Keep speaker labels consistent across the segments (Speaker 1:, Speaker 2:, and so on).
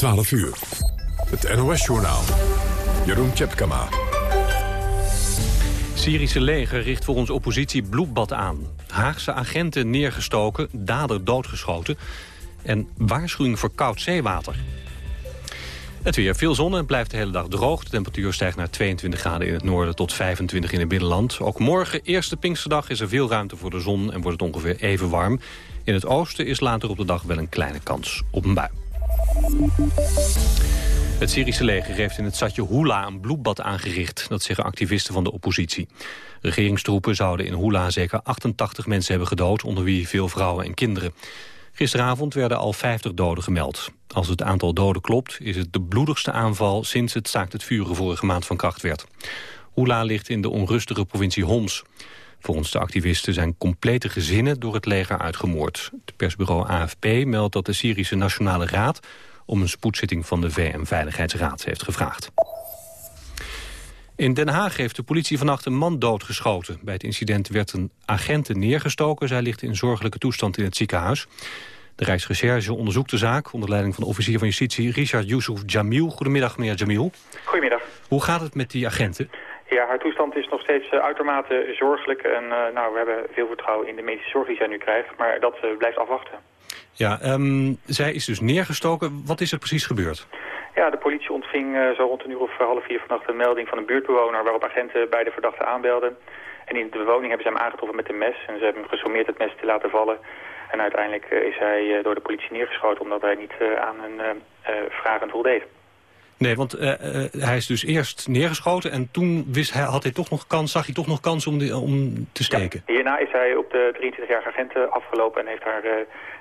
Speaker 1: 12 uur. Het NOS-journaal. Jeroen Tjepkama.
Speaker 2: Syrische leger richt voor onze oppositie bloedbad aan. Haagse agenten neergestoken, dader doodgeschoten... en waarschuwing voor koud zeewater. Het weer. Veel zon en blijft de hele dag droog. De temperatuur stijgt naar 22 graden in het noorden tot 25 in het binnenland. Ook morgen, eerste Pinksterdag, is er veel ruimte voor de zon... en wordt het ongeveer even warm. In het oosten is later op de dag wel een kleine kans op een bui. Het Syrische leger heeft in het stadje Hula een bloedbad aangericht. Dat zeggen activisten van de oppositie. Regeringstroepen zouden in Hula zeker 88 mensen hebben gedood... onder wie veel vrouwen en kinderen. Gisteravond werden al 50 doden gemeld. Als het aantal doden klopt, is het de bloedigste aanval... sinds het staakt het vuren vorige maand van kracht werd. Hula ligt in de onrustige provincie Homs. Volgens de activisten zijn complete gezinnen door het leger uitgemoord. Het persbureau AFP meldt dat de Syrische Nationale Raad... om een spoedzitting van de VN-veiligheidsraad heeft gevraagd. In Den Haag heeft de politie vannacht een man doodgeschoten. Bij het incident werd een agent neergestoken. Zij ligt in zorgelijke toestand in het ziekenhuis. De Rijksrecherche onderzoekt de zaak onder leiding van de officier van justitie Richard Yusuf Jamil. Goedemiddag, meneer Jamil.
Speaker 3: Goedemiddag.
Speaker 2: Hoe gaat het met die agenten?
Speaker 3: Ja, haar toestand is nog steeds uh, uitermate zorgelijk. En uh, nou, we hebben veel vertrouwen in de medische zorg die zij nu krijgt. Maar dat uh, blijft afwachten.
Speaker 2: Ja, um, zij is dus neergestoken. Wat is er precies gebeurd?
Speaker 3: Ja, de politie ontving zo rond een uur of half vier vannacht een melding van een buurtbewoner... waarop agenten bij de verdachte aanbelden. En in de bewoning hebben ze hem aangetroffen met een mes. En ze hebben hem gesommeerd het mes te laten vallen. En uiteindelijk is hij door de politie neergeschoten... omdat hij niet aan hun vragen voldeed.
Speaker 2: Nee, want uh, uh, hij is dus eerst neergeschoten en toen wist hij, had hij toch nog kans, zag hij toch nog kans om, de, om te steken.
Speaker 3: Ja, hierna is hij op de 23-jarige agent afgelopen en heeft haar uh,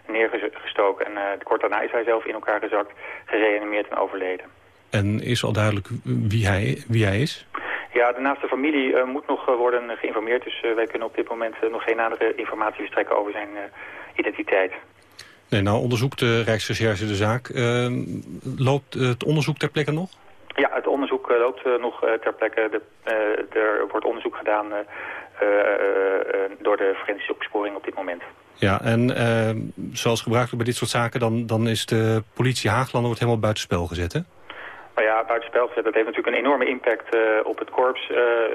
Speaker 3: neergestoken. En kort daarna is hij zelf in elkaar gezakt, gereanimeerd en overleden.
Speaker 2: En is al duidelijk wie hij, wie hij is?
Speaker 3: Ja, de naaste familie moet nog worden geïnformeerd. Dus wij kunnen op dit moment nog geen nadere informatie verstrekken over zijn identiteit.
Speaker 2: Nee, nou onderzoekt de Rijksrecherche de zaak. Uh, loopt het onderzoek ter plekke nog?
Speaker 3: Ja, het onderzoek loopt nog ter plekke. De, er wordt onderzoek gedaan door de forensische opsporing op dit moment.
Speaker 2: Ja, en zoals gebruikelijk bij dit soort zaken... dan, dan is de politie Haaglanden wordt helemaal buitenspel gezet, hè?
Speaker 3: Nou ja, buitenspel gezet. Dat heeft natuurlijk een enorme impact op het korps,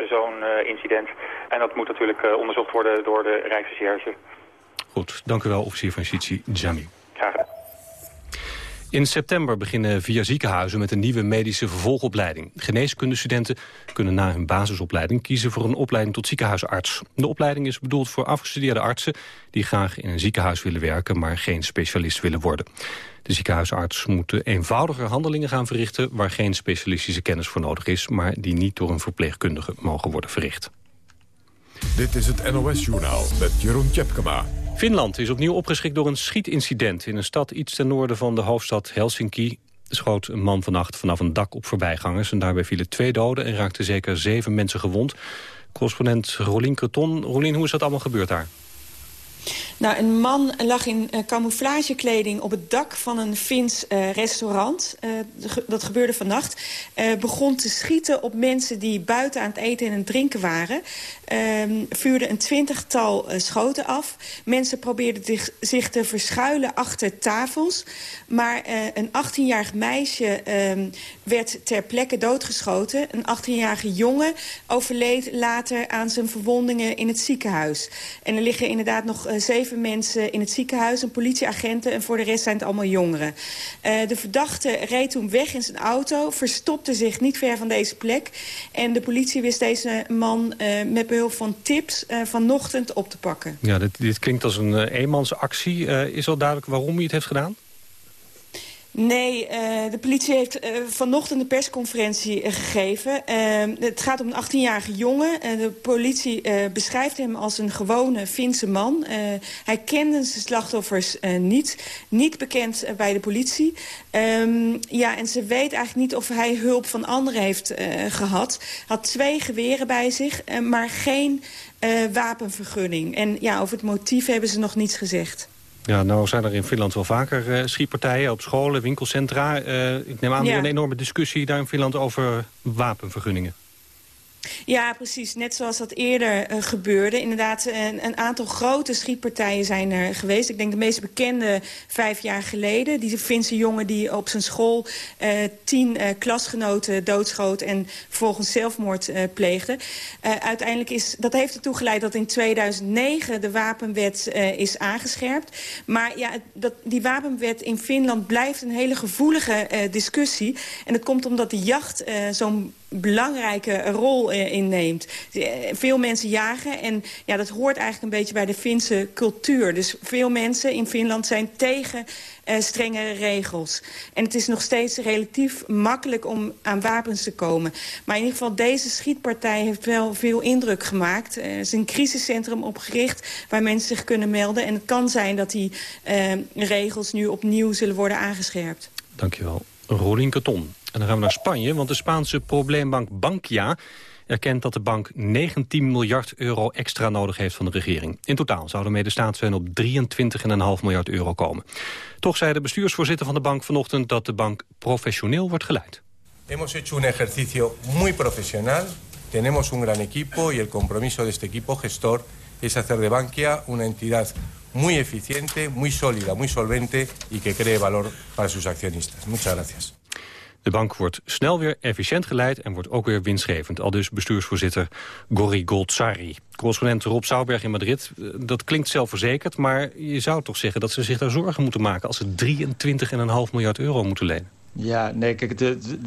Speaker 3: zo'n incident. En dat moet natuurlijk onderzocht worden door de Rijksrecherche.
Speaker 2: Goed, dank u wel, officier van justitie Jami.
Speaker 3: Graag gedaan.
Speaker 2: In september beginnen via ziekenhuizen met een nieuwe medische vervolgopleiding. Geneeskundestudenten kunnen na hun basisopleiding kiezen voor een opleiding tot ziekenhuisarts. De opleiding is bedoeld voor afgestudeerde artsen die graag in een ziekenhuis willen werken, maar geen specialist willen worden. De ziekenhuisarts moet eenvoudiger handelingen gaan verrichten waar geen specialistische kennis voor nodig is, maar die niet door een verpleegkundige mogen worden verricht.
Speaker 1: Dit is het NOS-journaal met Jeroen Tjepkema.
Speaker 2: Finland is opnieuw opgeschrikt door een schietincident. In een stad iets ten noorden van de hoofdstad Helsinki schoot een man vannacht vanaf een dak op voorbijgangers. En daarbij vielen twee doden en raakten zeker zeven mensen gewond. Correspondent Rolien Creton. Rolien, hoe is dat allemaal gebeurd daar?
Speaker 4: Nou, een man lag in uh, camouflagekleding op het dak van een Fins uh, restaurant. Uh, dat gebeurde vannacht. begon te schieten op mensen die buiten aan het eten en drinken waren. Ehm, vuurde een twintigtal schoten af. Mensen probeerden zich, zich, te verschuilen achter tafels. Maar een 18-jarig meisje ehm, werd ter plekke doodgeschoten. Een 18-jarige jongen overleed later aan zijn verwondingen in het ziekenhuis. En er liggen inderdaad nog zeven mensen in het ziekenhuis, een politieagenten... en voor de rest zijn het allemaal jongeren. Uh, de verdachte reed toen weg in zijn auto, verstopte zich niet ver van deze plek... en de politie wist deze man uh, met behulp van tips uh, vanochtend op te pakken.
Speaker 2: Ja, dit, dit klinkt als een eenmansactie. is al duidelijk waarom hij het heeft gedaan?
Speaker 4: Nee, uh, de politie heeft uh, vanochtend een persconferentie uh, gegeven. het gaat om een 18-jarige jongen. de politie beschrijft hem als een gewone Finse man. hij kende zijn slachtoffers niet. Niet bekend bij de politie. Um, ja, en ze weet eigenlijk niet of hij hulp van anderen heeft gehad. Had twee geweren bij zich, maar geen wapenvergunning. En ja, over het motief hebben ze nog niets gezegd.
Speaker 2: Ja, nou zijn er in Finland wel vaker uh, schietpartijen op scholen, winkelcentra. Uh, ik neem aan ja. een enorme discussie daar in Finland over wapenvergunningen.
Speaker 4: Ja, precies. Net zoals dat eerder uh, gebeurde. Inderdaad, een, een, aantal grote schietpartijen zijn er geweest. Ik denk de meest bekende vijf jaar geleden. Die Finse jongen die op zijn school uh, tien uh, klasgenoten doodschoot... en vervolgens zelfmoord pleegde. uiteindelijk is, dat heeft ertoe geleid dat in 2009 de wapenwet is aangescherpt. Maar ja, dat, die wapenwet in Finland blijft een hele gevoelige discussie. En dat komt omdat de jacht zo'n belangrijke rol eh, inneemt. Eh, veel mensen jagen en ja, dat hoort eigenlijk een beetje bij de Finse cultuur. Dus veel mensen in Finland zijn tegen uh, strengere regels. En het is nog steeds relatief makkelijk om aan wapens te komen. Maar in ieder geval, deze schietpartij heeft wel veel indruk gemaakt. er is een crisiscentrum opgericht waar mensen zich kunnen melden. En het kan zijn dat die uh, regels nu opnieuw zullen worden aangescherpt.
Speaker 2: Dankjewel. Rolien Katon. En dan gaan we naar Spanje, want de Spaanse probleembank Bankia erkent dat de bank 19 miljard euro extra nodig heeft van de regering. In totaal zouden de staatssteun op 23,5 miljard euro komen. Toch zei de bestuursvoorzitter van de bank vanochtend dat de bank professioneel wordt geleid.
Speaker 5: Hemos hecho un ejercicio muy profesional. Tenemos un gran equipo y el compromiso de este equipo gestor es hacer de Bankia una entidad muy eficiente, muy sólida, muy solvente y que cree valor para sus accionistas. Muchas gracias.
Speaker 2: De bank wordt snel weer efficiënt geleid en wordt ook weer winstgevend. Al dus bestuursvoorzitter Gori Goldsari. Correspondent Rob Sauberg in Madrid. Eh, dat klinkt zelfverzekerd, maar je zou toch zeggen dat ze zich daar zorgen moeten maken... als ze 23,5 miljard euro moeten lenen.
Speaker 6: Ja, nee, kijk,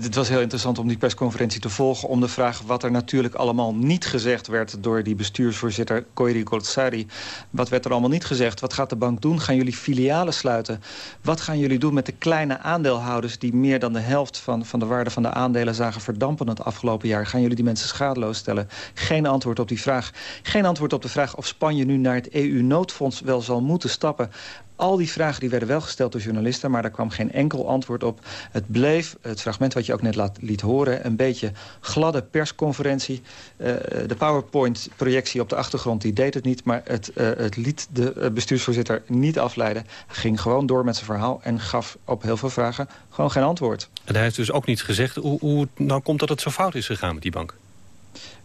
Speaker 6: het was heel interessant om die persconferentie te volgen... om de vraag wat er natuurlijk allemaal niet gezegd werd... door die bestuursvoorzitter Koiri Goldsari. Wat werd er allemaal niet gezegd? Wat gaat de bank doen? Gaan jullie filialen sluiten? Wat gaan jullie doen met de kleine aandeelhouders... die meer dan de helft van, van de waarde van de aandelen zagen verdampen het afgelopen jaar? Gaan jullie die mensen schadeloos stellen? Geen antwoord op die vraag. Geen antwoord op de vraag of Spanje nu naar het EU-noodfonds wel zal moeten stappen. Al die vragen die werden wel gesteld door journalisten... maar daar kwam geen enkel antwoord op. Het bleef, het fragment wat je ook net liet horen... een beetje gladde persconferentie. Uh, de PowerPoint-projectie op de achtergrond die deed het niet... maar het, uh, het liet de eh, bestuursvoorzitter niet afleiden. Ging gewoon door met zijn verhaal... en gaf op heel veel vragen gewoon geen antwoord.
Speaker 2: En hij heeft dus ook niet gezegd hoe, hoe nou komt dat het zo fout is gegaan met die bank?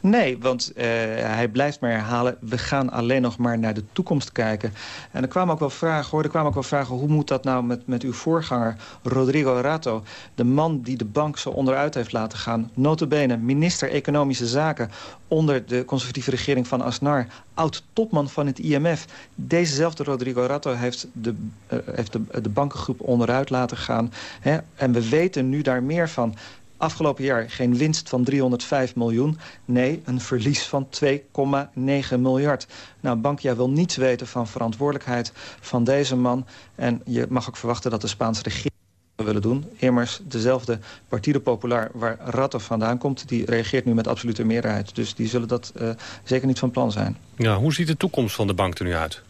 Speaker 6: Nee, want uh, hij blijft maar herhalen... we gaan alleen nog maar naar de toekomst kijken. En er kwamen ook wel vragen, hoor, er kwamen ook wel vragen... hoe moet dat nou met, met uw voorganger, Rodrigo Rato... de man die de bank zo onderuit heeft laten gaan... notabene minister Economische Zaken... onder de conservatieve regering van Aznar... oud-topman van het IMF. Dezezelfde Rodrigo Rato heeft de, uh, heeft de, de bankengroep onderuit laten gaan. Hè? En we weten nu daar meer van... Afgelopen jaar geen winst van 305 miljoen. Nee, een verlies van 2,9 miljard. Nou, Bankia wil niets weten van verantwoordelijkheid van deze man. En je mag ook verwachten dat de Spaanse regering willen doen. Immers dezelfde Partido Popular waar Rato vandaan komt... die reageert nu met absolute meerderheid. Dus die zullen dat uh, zeker niet van plan zijn.
Speaker 2: Ja, hoe ziet de toekomst van de bank er nu uit?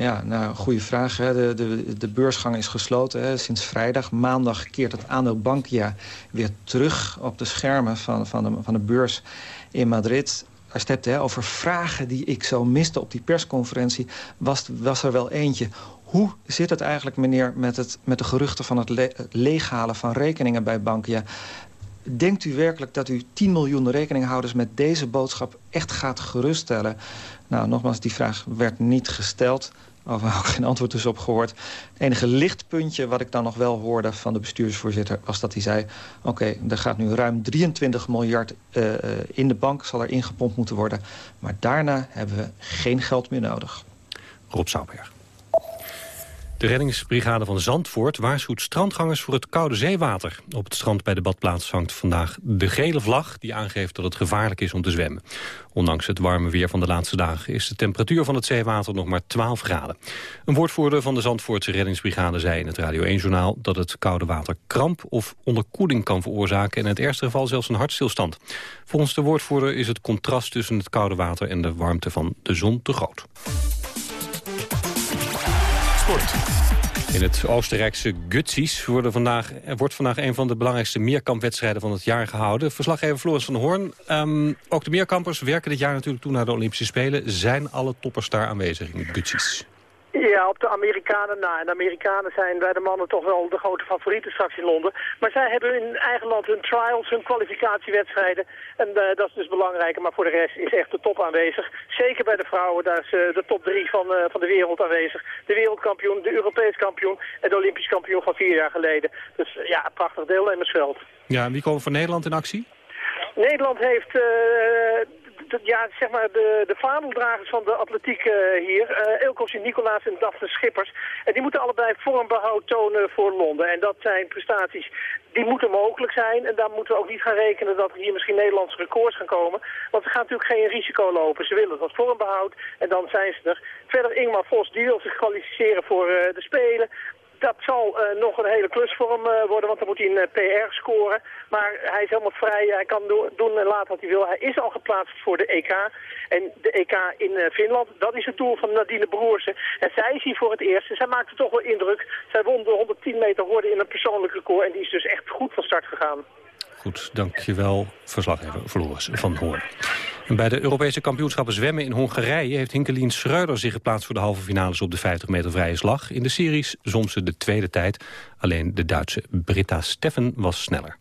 Speaker 6: Ja, nou, goede vraag. Hè. De, de, de beursgang is gesloten hè, sinds vrijdag. Maandag keert het aandeel Bankia weer terug op de schermen van, van, de, van de beurs in Madrid. Als je het hebt hè, over vragen die ik zo miste op die persconferentie... was, was er wel eentje. Hoe zit het eigenlijk, meneer, met, het, met de geruchten van het, het leeghalen van rekeningen bij Bankia? Denkt u werkelijk dat u 10 miljoen rekeninghouders met deze boodschap echt gaat geruststellen? Nou, nogmaals, die vraag werd niet gesteld. Of ook geen antwoord dus op gehoord. Het enige lichtpuntje wat ik dan nog wel hoorde van de bestuursvoorzitter... was dat hij zei, oké, er gaat nu ruim 23 miljard uh, in de bank... zal er ingepompt moeten worden. Maar daarna hebben we geen geld meer nodig.
Speaker 2: Rob Sauberg. De reddingsbrigade van Zandvoort waarschuwt strandgangers voor het koude zeewater. Op het strand bij de badplaats hangt vandaag de gele vlag... die aangeeft dat het gevaarlijk is om te zwemmen. Ondanks het warme weer van de laatste dagen... is de temperatuur van het zeewater nog maar 12 graden. Een woordvoerder van de Zandvoortse reddingsbrigade zei in het Radio 1-journaal... dat het koude water kramp of onderkoeling kan veroorzaken... en in het eerste geval zelfs een hartstilstand. Volgens de woordvoerder is het contrast tussen het koude water... en de warmte van de zon te groot. In het Oostenrijkse Gutsies vandaag, wordt vandaag een van de belangrijkste meerkampwedstrijden van het jaar gehouden. Verslaggever Floris van Hoorn. Um, ook de meerkampers werken dit jaar natuurlijk toe naar de Olympische Spelen. Zijn alle toppers daar aanwezig in Gutsies?
Speaker 7: Ja, op de Amerikanen na. En de Amerikanen zijn bij de mannen toch wel de grote favorieten straks in Londen. Maar zij hebben in eigen land hun trials, hun kwalificatiewedstrijden. En uh, dat is dus belangrijker. Maar voor de rest is echt de top aanwezig. Zeker bij de vrouwen, daar is uh, de top drie van, uh, van de wereld aanwezig. De wereldkampioen, de Europees kampioen en de Olympisch kampioen van vier jaar geleden. Dus ja, prachtig deelnemersveld.
Speaker 2: Ja, en wie komen van Nederland in actie?
Speaker 7: Nederland heeft ja, zeg maar de, de vaandeldragers van de atletiek uh, hier, uh, Elkos Nicolaas en Daphne Schippers. En die moeten allebei vormbehoud tonen voor Londen. En dat zijn prestaties die moeten mogelijk zijn. En daar moeten we ook niet gaan rekenen dat er hier misschien Nederlandse records gaan komen. Want ze gaan natuurlijk geen risico lopen. Ze willen dat vormbehoud en dan zijn ze er. Verder Ingmar Vos, die wil zich kwalificeren voor de Spelen dat zal uh, nog een hele klus voor hem uh, worden, want dan moet hij een uh, PR scoren. Maar hij is helemaal vrij, hij kan do doen en laten wat hij wil. Hij is al geplaatst voor de EK. En de EK in Finland, dat is het doel van Nadine Broersen. En zij is hier voor het eerst. En zij maakte toch wel indruk. Zij won de 110 meter horde in een persoonlijk record. En die is dus echt goed van start gegaan.
Speaker 2: Goed, dankjewel, verslaggever Floris van Hoorn. En bij de Europese kampioenschappen zwemmen in Hongarije... heeft Hinkelien Schreuder zich geplaatst voor de halve finales op de 50 meter vrije slag. In de series soms ze de tweede tijd. Alleen de Duitse Britta Steffen was sneller.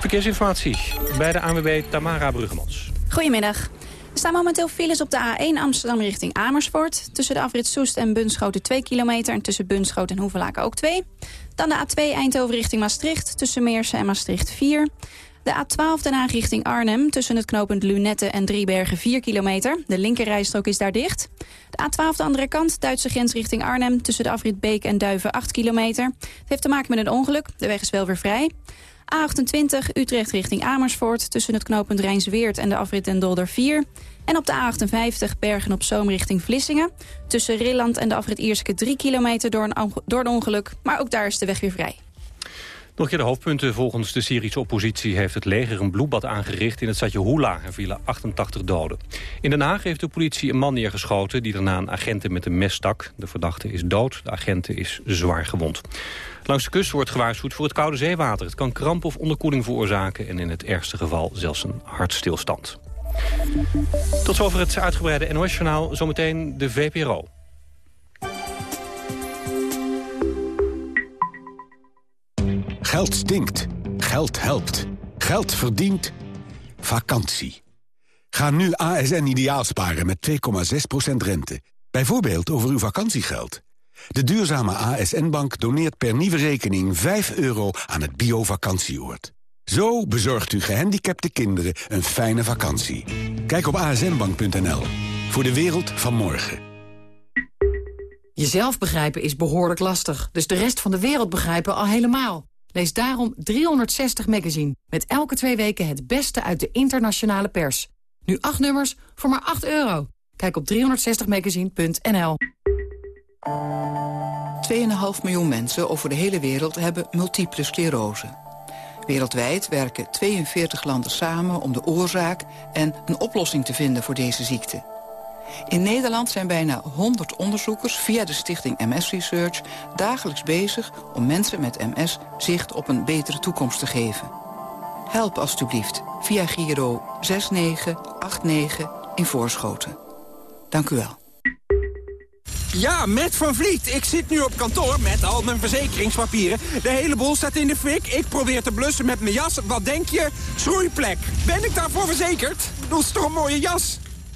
Speaker 2: Verkeersinformatie bij de ANWB Tamara Bruggemans.
Speaker 8: Goedemiddag. Er staan momenteel files op de A1 Amsterdam richting Amersfoort. Tussen de afrit Soest en Bunschoten 2 kilometer... en tussen Bunschoten en Hoevelaken ook 2. Dan de A2 Eindhoven richting Maastricht. Tussen Meersen en Maastricht 4. De A12 Den Haag richting Arnhem. Tussen het knooppunt Lunette en Driebergen 4 kilometer. De linkerrijstrook is daar dicht. De A12 de andere kant. Duitse grens richting Arnhem. Tussen de afrit Beek en Duiven 8 kilometer. Het heeft te maken met een ongeluk. De weg is wel weer vrij. A28 Utrecht richting Amersfoort. Tussen het knooppunt Rijnsweert en de afrit Den Dolder 4. En op de A58 Bergen op Zoom richting Vlissingen. Tussen Rilland en de afrit Ierske 3 kilometer door een, door een ongeluk. Maar ook daar is de weg weer vrij.
Speaker 2: Nog keer de hoofdpunten. Volgens de Syrische oppositie heeft het leger een bloedbad aangericht in het stadje Hula. Er vielen 88 doden. In Den Haag heeft de politie een man neergeschoten die daarna een agenten met een mes stak. De verdachte is dood, de agenten is zwaar gewond. Langs de kust wordt gewaarschuwd voor het koude zeewater. Het kan kramp of onderkoeling veroorzaken en in het ergste geval zelfs een hartstilstand. Tot zover het uitgebreide NOS-journaal. Zometeen de VPRO.
Speaker 9: Geld stinkt. Geld helpt. Geld verdient. Vakantie. Ga nu ASN ideaal sparen met 2,6% rente. Bijvoorbeeld over uw vakantiegeld. De duurzame ASN-bank doneert per nieuwe rekening 5 euro aan het bio-vakantieoord. Zo bezorgt u gehandicapte kinderen een fijne vakantie. Kijk op asnbank.nl. Voor de wereld van morgen.
Speaker 10: Jezelf begrijpen is behoorlijk lastig, dus de rest van de wereld begrijpen al helemaal. Lees daarom 360 Magazine, met elke twee weken het beste uit de internationale pers. Nu acht nummers voor maar 8 euro. Kijk op 360magazine.nl
Speaker 11: 2,5 miljoen mensen over de hele wereld hebben multiple sclerose. Wereldwijd werken 42 landen samen om de oorzaak en een oplossing te vinden voor deze ziekte. In Nederland zijn bijna 100 onderzoekers via de stichting MS Research dagelijks bezig om mensen met MS zicht op een betere toekomst te geven. Help alstublieft via Giro 6989 in Voorschoten. Dank u wel.
Speaker 12: Ja, met Van Vliet. Ik zit nu op kantoor met al mijn verzekeringspapieren. De hele boel staat in de fik. Ik probeer te blussen met mijn jas. Wat denk je? Schroeiplek. Ben ik daarvoor verzekerd? Dat is toch een mooie jas?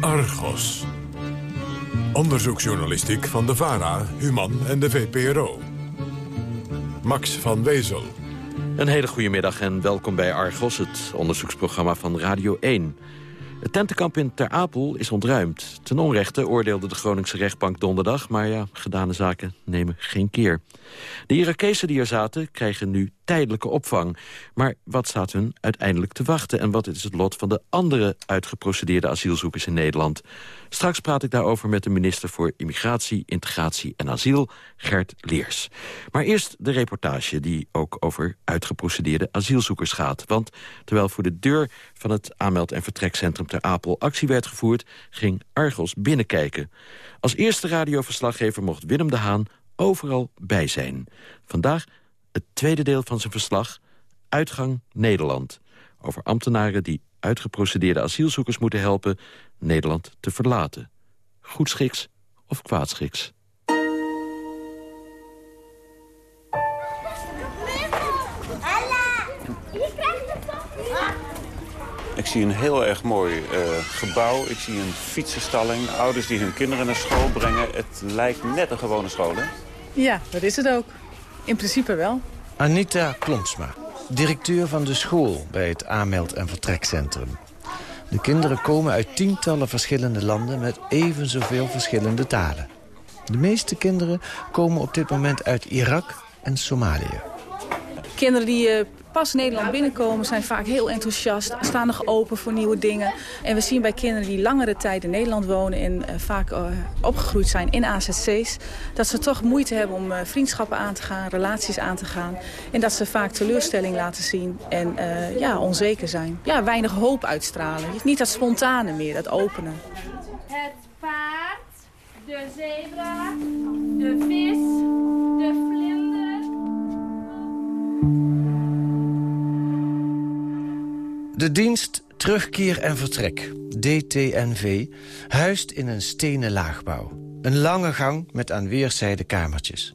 Speaker 1: Argos. Onderzoeksjournalistiek van de VARA, Human en de VPRO. Max van Wezel.
Speaker 13: Een hele goede middag en welkom bij Argos, het onderzoeksprogramma van Radio 1.
Speaker 14: Het tentenkamp in Ter Apel is ontruimd. Ten onrechte oordeelde de Groningse rechtbank donderdag... maar ja, gedane zaken nemen geen keer. De Irakezen die er zaten krijgen nu tijdelijke opvang. Maar wat staat hun uiteindelijk te wachten... en wat is het lot van de andere uitgeprocedeerde asielzoekers in Nederland? Straks praat ik daarover met de minister voor Immigratie, Integratie en Asiel, Gert Leers. Maar eerst de reportage die ook over uitgeprocedeerde asielzoekers gaat. Want terwijl voor de deur van het aanmeld- en vertrekcentrum ter Apel actie werd gevoerd... ging Argos binnenkijken. Als eerste radioverslaggever mocht Willem de Haan overal bij zijn. Vandaag het tweede deel van zijn verslag, Uitgang Nederland. Over ambtenaren die uitgeprocedeerde asielzoekers moeten helpen... Nederland te verlaten. Goedschiks of kwaadschiks.
Speaker 15: Ik zie een heel erg mooi uh, gebouw. Ik zie een fietsenstalling. Ouders die hun kinderen naar school brengen. Het lijkt net een gewone school, hè?
Speaker 16: Ja, dat is het ook. In principe wel.
Speaker 17: Anita Klomsma, directeur van de school bij het aanmeld- en vertrekcentrum. De kinderen komen uit tientallen verschillende landen met even zoveel verschillende talen. De meeste kinderen komen op dit moment uit Irak en Somalië.
Speaker 16: Kinderen die uh, pas Nederland binnenkomen zijn vaak heel enthousiast, staan nog open voor nieuwe dingen. En we zien bij kinderen die langere tijd in Nederland wonen en uh, vaak uh, opgegroeid zijn in AZC's, dat ze toch moeite hebben om vriendschappen aan te gaan, relaties aan te gaan. En dat ze vaak teleurstelling laten zien en ja, onzeker zijn. Ja, weinig hoop uitstralen. Niet dat spontane meer, dat openen.
Speaker 18: Het paard, de zebra, de vis, de vlinder.
Speaker 17: De dienst Terugkeer en Vertrek, DTNV, huist in een stenen laagbouw. Een lange gang met aan weerszijden kamertjes.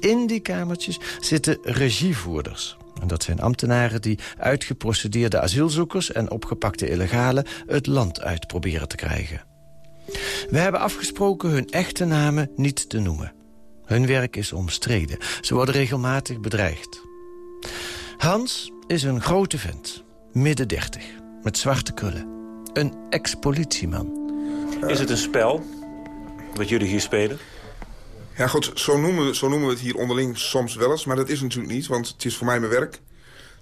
Speaker 17: In die kamertjes zitten regievoerders. En dat zijn ambtenaren die uitgeprocedeerde asielzoekers... en opgepakte illegalen het land uit proberen te krijgen. We hebben afgesproken hun echte namen niet te noemen. Hun werk is omstreden. Ze worden regelmatig bedreigd. Hans is een grote vent midden dertig, met zwarte krullen. Een ex-politieman.
Speaker 15: Is het een spel, wat jullie hier spelen?
Speaker 19: Ja, goed, zo noemen, we, zo noemen we het hier onderling soms wel eens. Maar dat is natuurlijk niet, want het is voor mij mijn werk.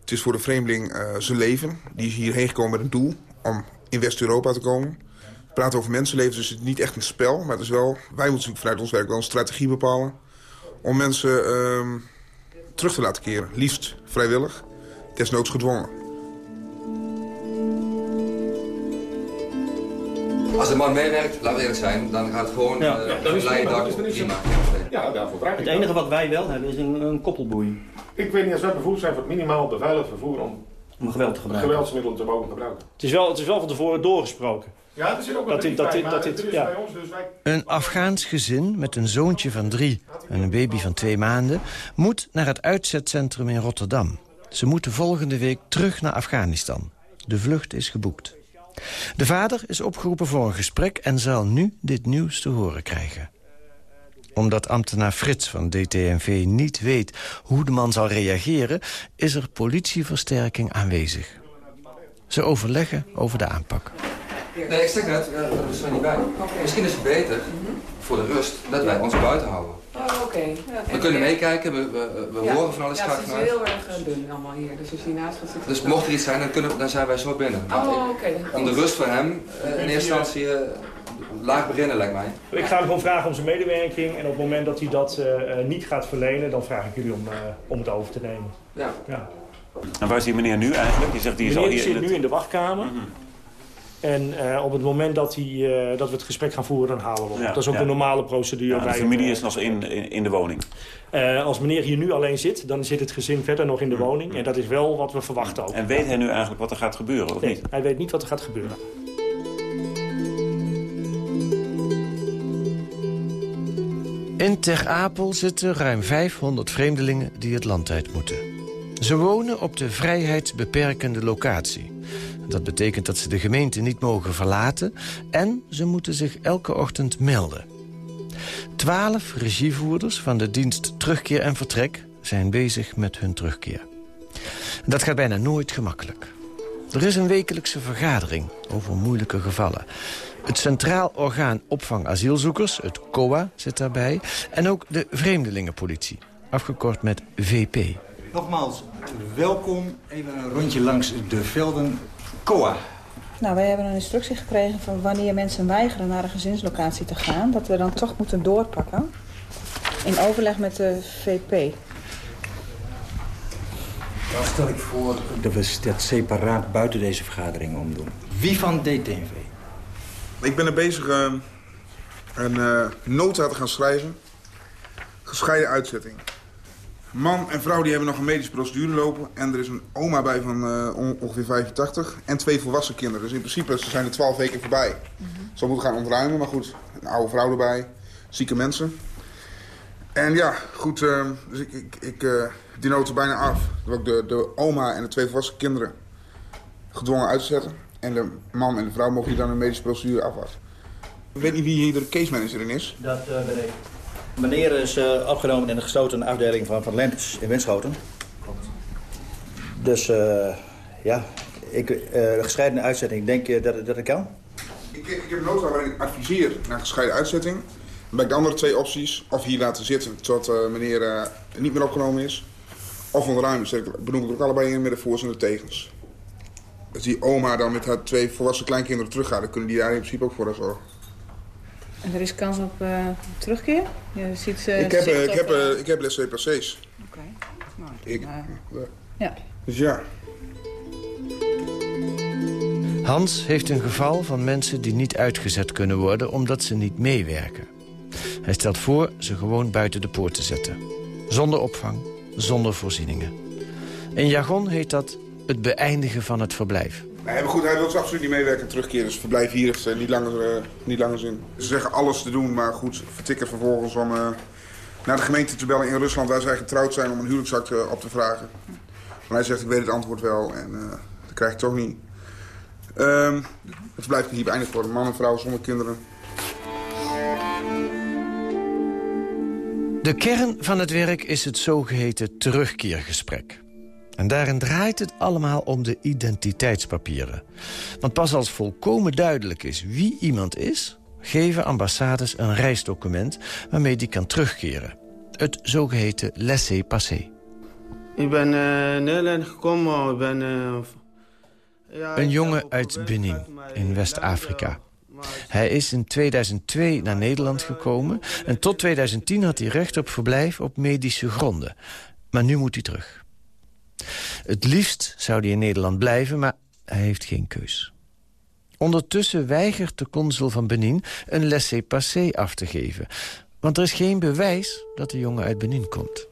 Speaker 19: Het is voor de vreemdeling uh, zijn leven. Die is hierheen gekomen met een doel om in West-Europa te komen. We praten over mensenlevens, dus het is niet echt een spel. Maar het is wel, wij moeten natuurlijk vanuit ons werk wel een strategie bepalen... om mensen uh, terug te laten keren. Liefst vrijwillig, desnoods gedwongen.
Speaker 20: Als de man meewerkt, laten we eerlijk zijn, dan gaat het gewoon ja, uh, ja, dak prima.
Speaker 21: Ja, daarvoor vraag Het enige wat wij wel hebben is een, een koppelboei.
Speaker 22: Ik weet niet als wij bevoegd zijn voor het minimaal beveiligd vervoer om,
Speaker 21: om geweld te gebruiken.
Speaker 22: geweldsmiddelen te mogen gebruiken.
Speaker 21: Het is, wel, het is wel van tevoren doorgesproken.
Speaker 22: Ja, er zit ook dat, dit, dat, dit, dat dit, ja. ons, dus wij...
Speaker 17: Een Afghaans gezin met een zoontje van drie en een baby van twee maanden... moet naar het uitzetcentrum in Rotterdam. Ze moeten volgende week terug naar Afghanistan. De vlucht is geboekt. De vader is opgeroepen voor een gesprek en zal nu dit nieuws te horen krijgen. Omdat ambtenaar Frits van DTNV niet weet hoe de man zal reageren... is er politieversterking aanwezig. Ze overleggen over de aanpak.
Speaker 20: Nee, ik zeg net, er is er niet bij. Misschien is het beter voor de rust dat wij ons buiten houden.
Speaker 23: Oh, oké.
Speaker 20: Ja, we kunnen meekijken, we, we, we horen van alles
Speaker 23: ja,
Speaker 20: straks.
Speaker 23: Ja, het is heel erg uh, dun allemaal hier, dus als je naast gaat zitten...
Speaker 20: Dus mocht er iets zijn, dan, kunnen, dan zijn wij zo binnen.
Speaker 23: Oh, oké.
Speaker 20: Om de rust van hem uh, in eerste instantie uh, laag beginnen, lijkt mij.
Speaker 21: Ik ga hem gewoon vragen om zijn medewerking en op het moment dat hij dat niet gaat verlenen, dan vraag ik jullie om, om het over te nemen.
Speaker 20: Ja.
Speaker 21: ja.
Speaker 15: En waar is die meneer nu eigenlijk? Die zegt die is al hier
Speaker 21: zit
Speaker 15: in
Speaker 21: nu in de wachtkamer. Mm -hmm. En uh, op het moment dat, hij, uh, dat we het gesprek gaan voeren, dan halen we hem. Ja, dat is ook ja. de normale procedure.
Speaker 15: Ja, de familie is nog in, in, in de woning?
Speaker 21: Uh, als meneer hier nu alleen zit, dan zit het gezin verder nog in de woning. En dat is wel wat we verwachten ook.
Speaker 15: En weet hij nu eigenlijk wat er gaat gebeuren, of
Speaker 21: nee,
Speaker 15: niet?
Speaker 21: hij weet niet wat er gaat gebeuren.
Speaker 17: In Ter Apel zitten ruim 500 vreemdelingen die het land uit moeten. Ze wonen op de vrijheidsbeperkende locatie. Dat betekent dat ze de gemeente niet mogen verlaten... en ze moeten zich elke ochtend melden. Twaalf regievoerders van de dienst Terugkeer en Vertrek... zijn bezig met hun terugkeer. Dat gaat bijna nooit gemakkelijk. Er is een wekelijkse vergadering over moeilijke gevallen. Het Centraal Orgaan Opvang Asielzoekers, het COA, zit daarbij. En ook de Vreemdelingenpolitie, afgekort met VP.
Speaker 24: Nogmaals, welkom. Even een rondje langs de velden. COA.
Speaker 16: Nou, wij hebben een instructie gekregen van wanneer mensen weigeren naar een gezinslocatie te gaan... dat we dan toch moeten doorpakken in overleg met de VP.
Speaker 24: Dan stel ik voor dat we dat separaat buiten deze vergadering omdoen. Wie van DTNV?
Speaker 19: Ik ben er bezig uh, een uh, nota te gaan schrijven. Gescheiden uitzetting. Man en vrouw die hebben nog een medische procedure lopen. En er is een oma bij van uh, ongeveer 85. En twee volwassen kinderen. Dus in principe ze zijn er 12 weken voorbij. Mm -hmm. Ze moeten gaan ontruimen, maar goed. Een oude vrouw erbij. Zieke mensen. En ja, goed. dus ik, ik, ik die nota bijna af. Dat ik de, de oma en de twee volwassen kinderen gedwongen uit te zetten. En de man en de vrouw mogen hier dan een medische procedure afwachten. Ik weet niet wie hier de case manager in is.
Speaker 25: Dat uh, ben ik. Meneer is uh, opgenomen in de gesloten afdeling van, van Lentes in Winschoten. Dus uh, ja, ik, gescheiden uitzetting, denk je dat, dat ik kan?
Speaker 19: Ik, ik heb een nota waarin ik adviseer naar gescheiden uitzetting. Ik de andere twee opties of hier laten zitten tot meneer niet meer opgenomen is. Of onderruimen. Dus ik benoem ik ook allebei in met de voor's en de tegens. Als die oma dan met haar twee volwassen kleinkinderen teruggaat... dan kunnen die daar in principe ook voor zorgen.
Speaker 16: En er is kans op uh, terugkeer? Je ziet, uh,
Speaker 19: ik, heb, uh, ik, heb, ik heb les CPC's.
Speaker 16: Oké. Nou,
Speaker 19: ik,
Speaker 16: ja.
Speaker 19: Dus ja.
Speaker 17: Hans heeft een geval van mensen die niet uitgezet kunnen worden... omdat ze niet meewerken. Hij stelt voor ze gewoon buiten de poort te zetten. Zonder opvang, zonder voorzieningen. In jargon heet dat het beëindigen van het verblijf.
Speaker 19: Goed, hij wil absoluut niet meewerken en terugkeren. Dus verblijf hier heeft niet langer, uh, niet langer zin. Ze zeggen alles te doen, maar goed, vertikken vervolgens om uh, naar de gemeente te bellen in Rusland... waar zij getrouwd zijn om een huwelijksakt uh, op te vragen. Maar hij zegt, ik weet het antwoord wel en dat krijg ik toch niet. Um, het verblijf hier beëindigd worden. Man en vrouw zonder kinderen.
Speaker 17: De kern van het werk is het zogeheten terugkeergesprek. En daarin draait het allemaal om de identiteitspapieren. Want pas als volkomen duidelijk is wie iemand is... geven ambassades een reisdocument waarmee die kan terugkeren. Het zogeheten laissez-passer.
Speaker 26: Ik ben uh, Nederland gekomen. Ik ben, uh,
Speaker 17: ja, een jongen uit Benin in West-Afrika. Hij is in 2002 naar Nederland gekomen... en tot 2010 had hij recht op verblijf op medische gronden. Maar nu moet hij terug. Het liefst zou hij in Nederland blijven, maar hij heeft geen keus. Ondertussen weigert de consul van Benin een laissez-passer af te geven. Want er is geen bewijs dat de jongen uit Benin komt.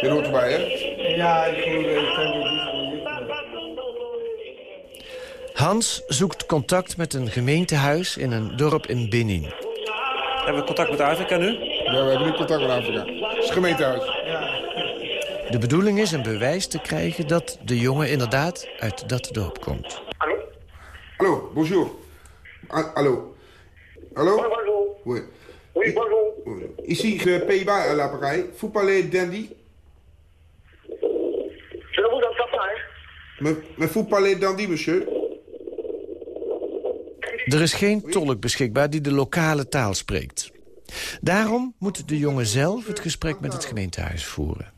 Speaker 19: Je hoort erbij, hè?
Speaker 26: Ja, ik hoor ik
Speaker 17: Hans zoekt contact met een gemeentehuis in een dorp in Benin.
Speaker 2: Hebben we contact met Afrika nu?
Speaker 19: Ja, we hebben nu contact met Afrika. Het is het gemeentehuis.
Speaker 17: De bedoeling is een bewijs te krijgen dat de jongen inderdaad uit dat dorp komt.
Speaker 19: Hallo? Hallo, bonjour. Hallo. Hallo?
Speaker 27: Bonjour.
Speaker 19: Oui.
Speaker 27: Oui, bonjour.
Speaker 19: Ici, je Pays-Bas à l'appareil. Vous parlez dandy?
Speaker 27: Je ne vous entends pas, hein.
Speaker 19: Mais, mais vous parlez dandy, monsieur?
Speaker 17: Er is geen tolk beschikbaar die de lokale taal spreekt. Daarom moet de jongen zelf het gesprek met het gemeentehuis voeren.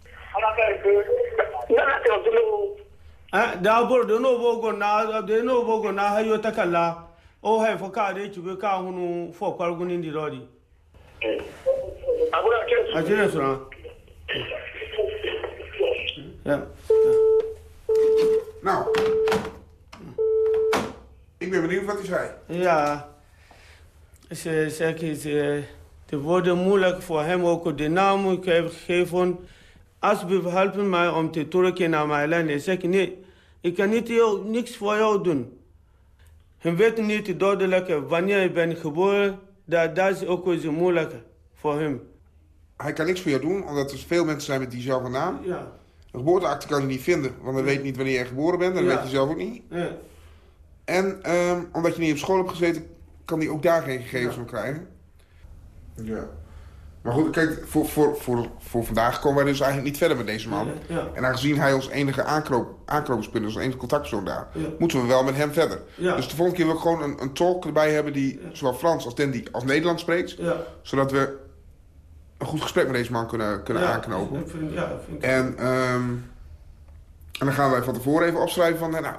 Speaker 26: Ja.
Speaker 19: Nou. Ik ben benieuwd wat hij zei.
Speaker 26: Ja. Ze zeggen, ze, het wordt moeilijk voor hem ook de naam ik heb gegeven. Alsjeblieft, help mij om te terugkeren naar mijn land. Hij zegt, nee, ik kan niet heel, niks voor jou doen. Hij weet niet duidelijk wanneer je bent geboren. Dat, dat is ook moeilijk voor hem.
Speaker 19: Hij kan niks voor jou doen, omdat er veel mensen zijn met diezelfde naam.
Speaker 26: Ja.
Speaker 19: Een geboorteakte kan hij niet vinden, want hij weet niet wanneer je geboren bent. En dat
Speaker 26: Ja.
Speaker 19: weet je zelf ook niet.
Speaker 26: Ja.
Speaker 19: En ehm, omdat je niet op school hebt gezeten, kan hij ook daar geen gegevens van krijgen. Ja. Maar goed, kijk, voor, voor, voor, voor vandaag komen wij dus eigenlijk niet verder met deze man.
Speaker 26: Ja.
Speaker 19: En aangezien hij ons enige aanknoop, aanknopingspunt is, ons enige contactpersoon daar,
Speaker 26: Ja.
Speaker 19: moeten we wel met hem verder.
Speaker 26: Ja.
Speaker 19: Dus de volgende keer wil ik gewoon een, een tolk erbij hebben die zowel Frans als Dandy als Nederlands spreekt.
Speaker 26: Ja.
Speaker 19: Zodat we een goed gesprek met deze man kunnen, kunnen
Speaker 26: Ja,
Speaker 19: aanknopen.
Speaker 26: ik vind- ja, vind ik-
Speaker 19: En, ehm, en dan gaan wij van tevoren even opschrijven van... Nou,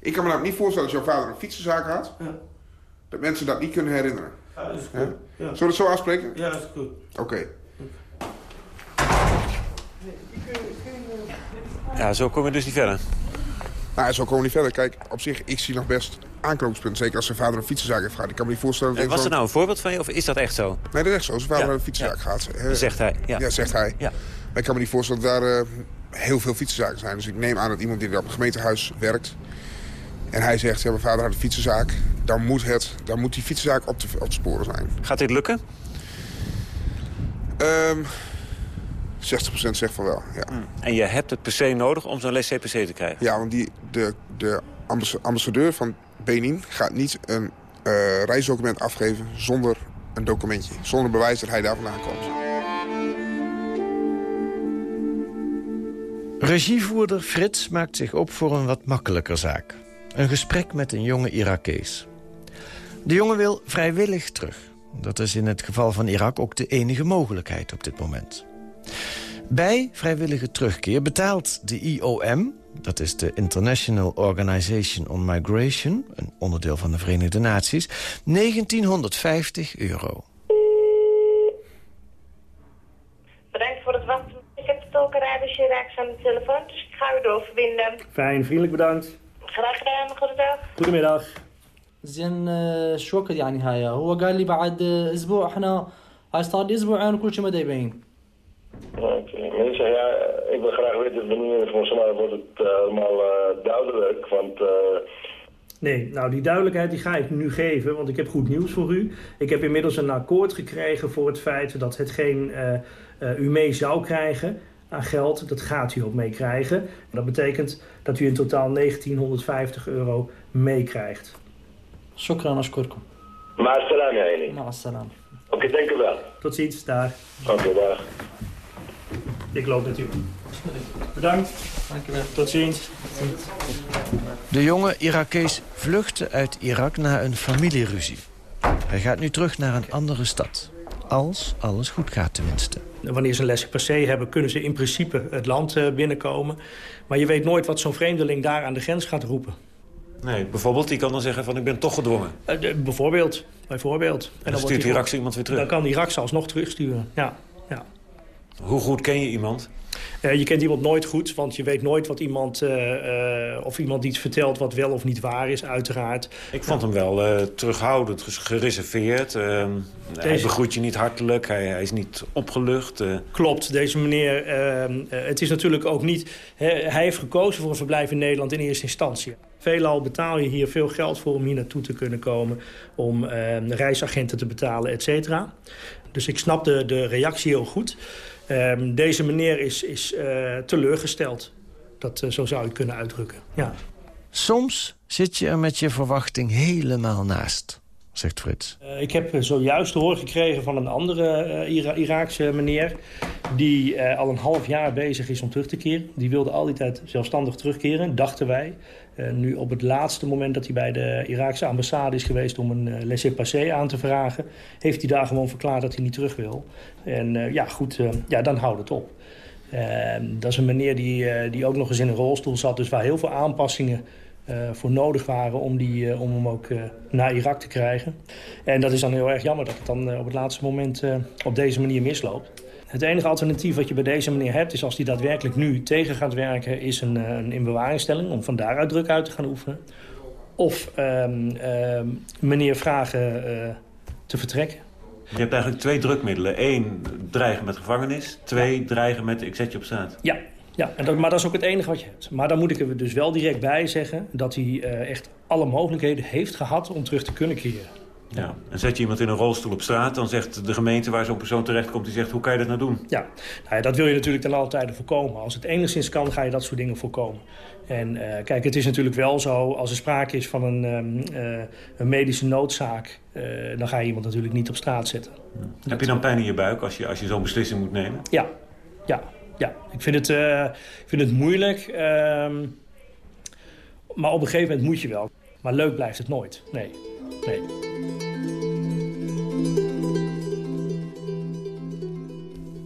Speaker 19: ik kan me nou niet voorstellen dat jouw vader een fietsenzaak had.
Speaker 26: Ja.
Speaker 19: Dat mensen dat niet kunnen herinneren.
Speaker 26: Ja, dat is goed.
Speaker 19: Ja? Zullen we het zo afspreken?
Speaker 26: Ja, dat is goed.
Speaker 19: Oké.
Speaker 15: Ja, zo komen we dus niet verder.
Speaker 19: Nou, zo komen we niet verder. Kijk, op zich, ik zie nog best aanknopingspunten. Zeker als zijn vader een fietsenzaak heeft gehad. Ik kan me niet voorstellen... dat
Speaker 15: En was er nou een voorbeeld van je of is dat echt zo?
Speaker 19: Nee, dat is echt zo. Zijn vader
Speaker 15: Ja,
Speaker 19: een fietsenzaak
Speaker 15: ja.
Speaker 19: gehad. Eh,
Speaker 15: Dat zegt hij, ja.
Speaker 19: zegt hij.
Speaker 15: Ja.
Speaker 19: Maar ik kan me niet voorstellen dat daar eh, heel veel fietsenzaken zijn. Dus ik neem aan dat iemand die op het gemeentehuis werkt... en hij zegt, ja, mijn vader had een fietsenzaak... dan moet, het, dan moet die fietsenzaak op te, op te sporen zijn.
Speaker 15: Gaat dit lukken?
Speaker 19: Ehm 60% zegt van wel, ja.
Speaker 15: En je hebt het per se nodig om zo'n les CPC te krijgen?
Speaker 19: Ja, want die, de, de ambas- ambassadeur van Benin gaat niet een eh, reisdocument afgeven zonder een documentje. Zonder bewijs dat hij daar vandaan komt.
Speaker 17: Regievoerder Frits maakt zich op voor een wat makkelijker zaak. Een gesprek met een jonge Irakees. De jongen wil vrijwillig terug. Dat is in het geval van Irak ook de enige mogelijkheid op dit moment. Bij vrijwillige terugkeer betaalt de IOM... dat is de International Organization on Migration... een onderdeel van de Verenigde Naties... 1950 euro.
Speaker 28: Bedankt voor het wachten. Ik heb de tolkerij bij Chirac aan de telefoon, dus ik ga u doorverbinden.
Speaker 21: Fijn, vriendelijk bedankt.
Speaker 28: Graag gedaan, goedendag.
Speaker 21: Goedemiddag.
Speaker 29: زين آه، شو وقت يعني هاي هو قال لي بعد آه، اسبوع احنا هاي صار لي اسبوعين وكل شيء ما دا يبين
Speaker 30: Oké, Mensen, ja, ik wil graag weten, wanneer volgens mij wordt het eh, allemaal eh, duidelijk, want... eh,
Speaker 21: Nee, nou die duidelijkheid die ga ik nu geven, want ik heb goed nieuws voor u. Ik heb inmiddels een akkoord gekregen voor het feit dat hetgeen eh, eh, u mee zou krijgen aan geld. Dat gaat u ook meekrijgen. Dat betekent dat u in totaal 1950 euro meekrijgt.
Speaker 30: Shukran Maar Ma'assalam,
Speaker 29: Heini. Ma'assalam.
Speaker 30: Oké, okay, dank u wel.
Speaker 21: Tot ziens, daar.
Speaker 30: Oké, okay, daar.
Speaker 21: Ik loop met u. Bedankt. Dankjewel. Tot ziens.
Speaker 17: De jonge Irakees vluchtte uit Irak na een familieruzie. Hij gaat nu terug naar een andere stad. Als alles goed gaat tenminste.
Speaker 21: Wanneer ze een les per se hebben, kunnen ze in principe het land eh, binnenkomen. Maar je weet nooit wat zo'n vreemdeling daar aan de grens gaat roepen.
Speaker 15: Nee, bijvoorbeeld, die kan dan zeggen van ik ben toch gedwongen.
Speaker 21: Eh, de- bijvoorbeeld, bijvoorbeeld.
Speaker 15: dan
Speaker 21: wordt
Speaker 15: stuurt
Speaker 21: die
Speaker 15: Irak iemand weer terug.
Speaker 21: Dan kan Irak ze alsnog terugsturen, ja. ja.
Speaker 15: Hoe goed ken je iemand?
Speaker 21: Eh, je kent iemand nooit goed, want je weet nooit wat iemand, eh, eh, of iemand iets vertelt wat wel of niet waar is, uiteraard.
Speaker 15: Ik vond hem wel terughoudend, gereserveerd. Ehm, Hij
Speaker 21: Deze-
Speaker 15: begroet je niet hartelijk, hij, hij is niet opgelucht.
Speaker 21: Klopt, deze meneer, ehm, eh, het is natuurlijk ook niet... hij heeft gekozen voor een verblijf in Nederland in eerste instantie. Veelal betaal je hier veel geld voor om hier naartoe te kunnen komen... om ehm, reisagenten te betalen, et cetera. Dus ik snap de, de reactie heel goed. Ehm, deze meneer is, is eh, teleurgesteld. Dat, eh, zo zou je kunnen uitdrukken, ja.
Speaker 17: Soms zit je er met je verwachting helemaal naast, zegt Frits.
Speaker 21: Eh, ik heb zojuist horen gekregen van een andere eh, Ira- Iraakse meneer... die eh, al een half jaar bezig is om terug te keren. Die wilde al die tijd zelfstandig terugkeren, dachten wij. Nu op het laatste moment dat hij bij de Iraakse ambassade is geweest... om een laissez-passer aan te vragen... heeft hij daar gewoon verklaard dat hij niet terug wil. En ja, goed, ja, dan houdt het op. Eh, dat is een meneer die, die ook nog eens in een rolstoel zat... dus waar heel veel aanpassingen voor nodig waren om, die, eh, om hem ook eh, naar Irak te krijgen. En dat is dan heel erg jammer dat het dan eh, op het laatste moment eh, op deze manier misloopt. Het enige alternatief wat je bij deze meneer hebt... is als hij daadwerkelijk nu tegen gaat werken... is een, eh, een inbewaringstelling om van daaruit druk uit te gaan oefenen. Of ehm, ehm, meneer vragen eh, te vertrekken.
Speaker 15: Je hebt eigenlijk twee drukmiddelen. Eén, dreigen met gevangenis. Twee, dreigen met ik zet je op straat.
Speaker 21: Ja, ja en dat, maar dat is ook het enige wat je hebt. Maar dan moet ik er dus wel direct bij zeggen... dat hij eh, echt alle mogelijkheden heeft gehad om terug te kunnen keren.
Speaker 15: Ja. En zet je iemand in een rolstoel op straat... dan zegt de gemeente waar zo'n persoon terechtkomt... die zegt, hoe kan je dat nou doen?
Speaker 21: Ja, nou ja dat wil je natuurlijk ten alle tijde voorkomen. Als het enigszins kan, ga je dat soort dingen voorkomen. En uh, kijk, het is natuurlijk wel zo... als er sprake is van een, um, uh, een medische noodzaak... Uh, dan ga je iemand natuurlijk niet op straat zetten.
Speaker 15: Hm. Heb je dan pijn in je buik als je, als je zo'n beslissing moet nemen?
Speaker 21: Ja, ja, ja. Ik vind het, ik vind het moeilijk... Ehm, maar op een gegeven moment moet je wel. Maar leuk blijft het nooit. Nee, nee.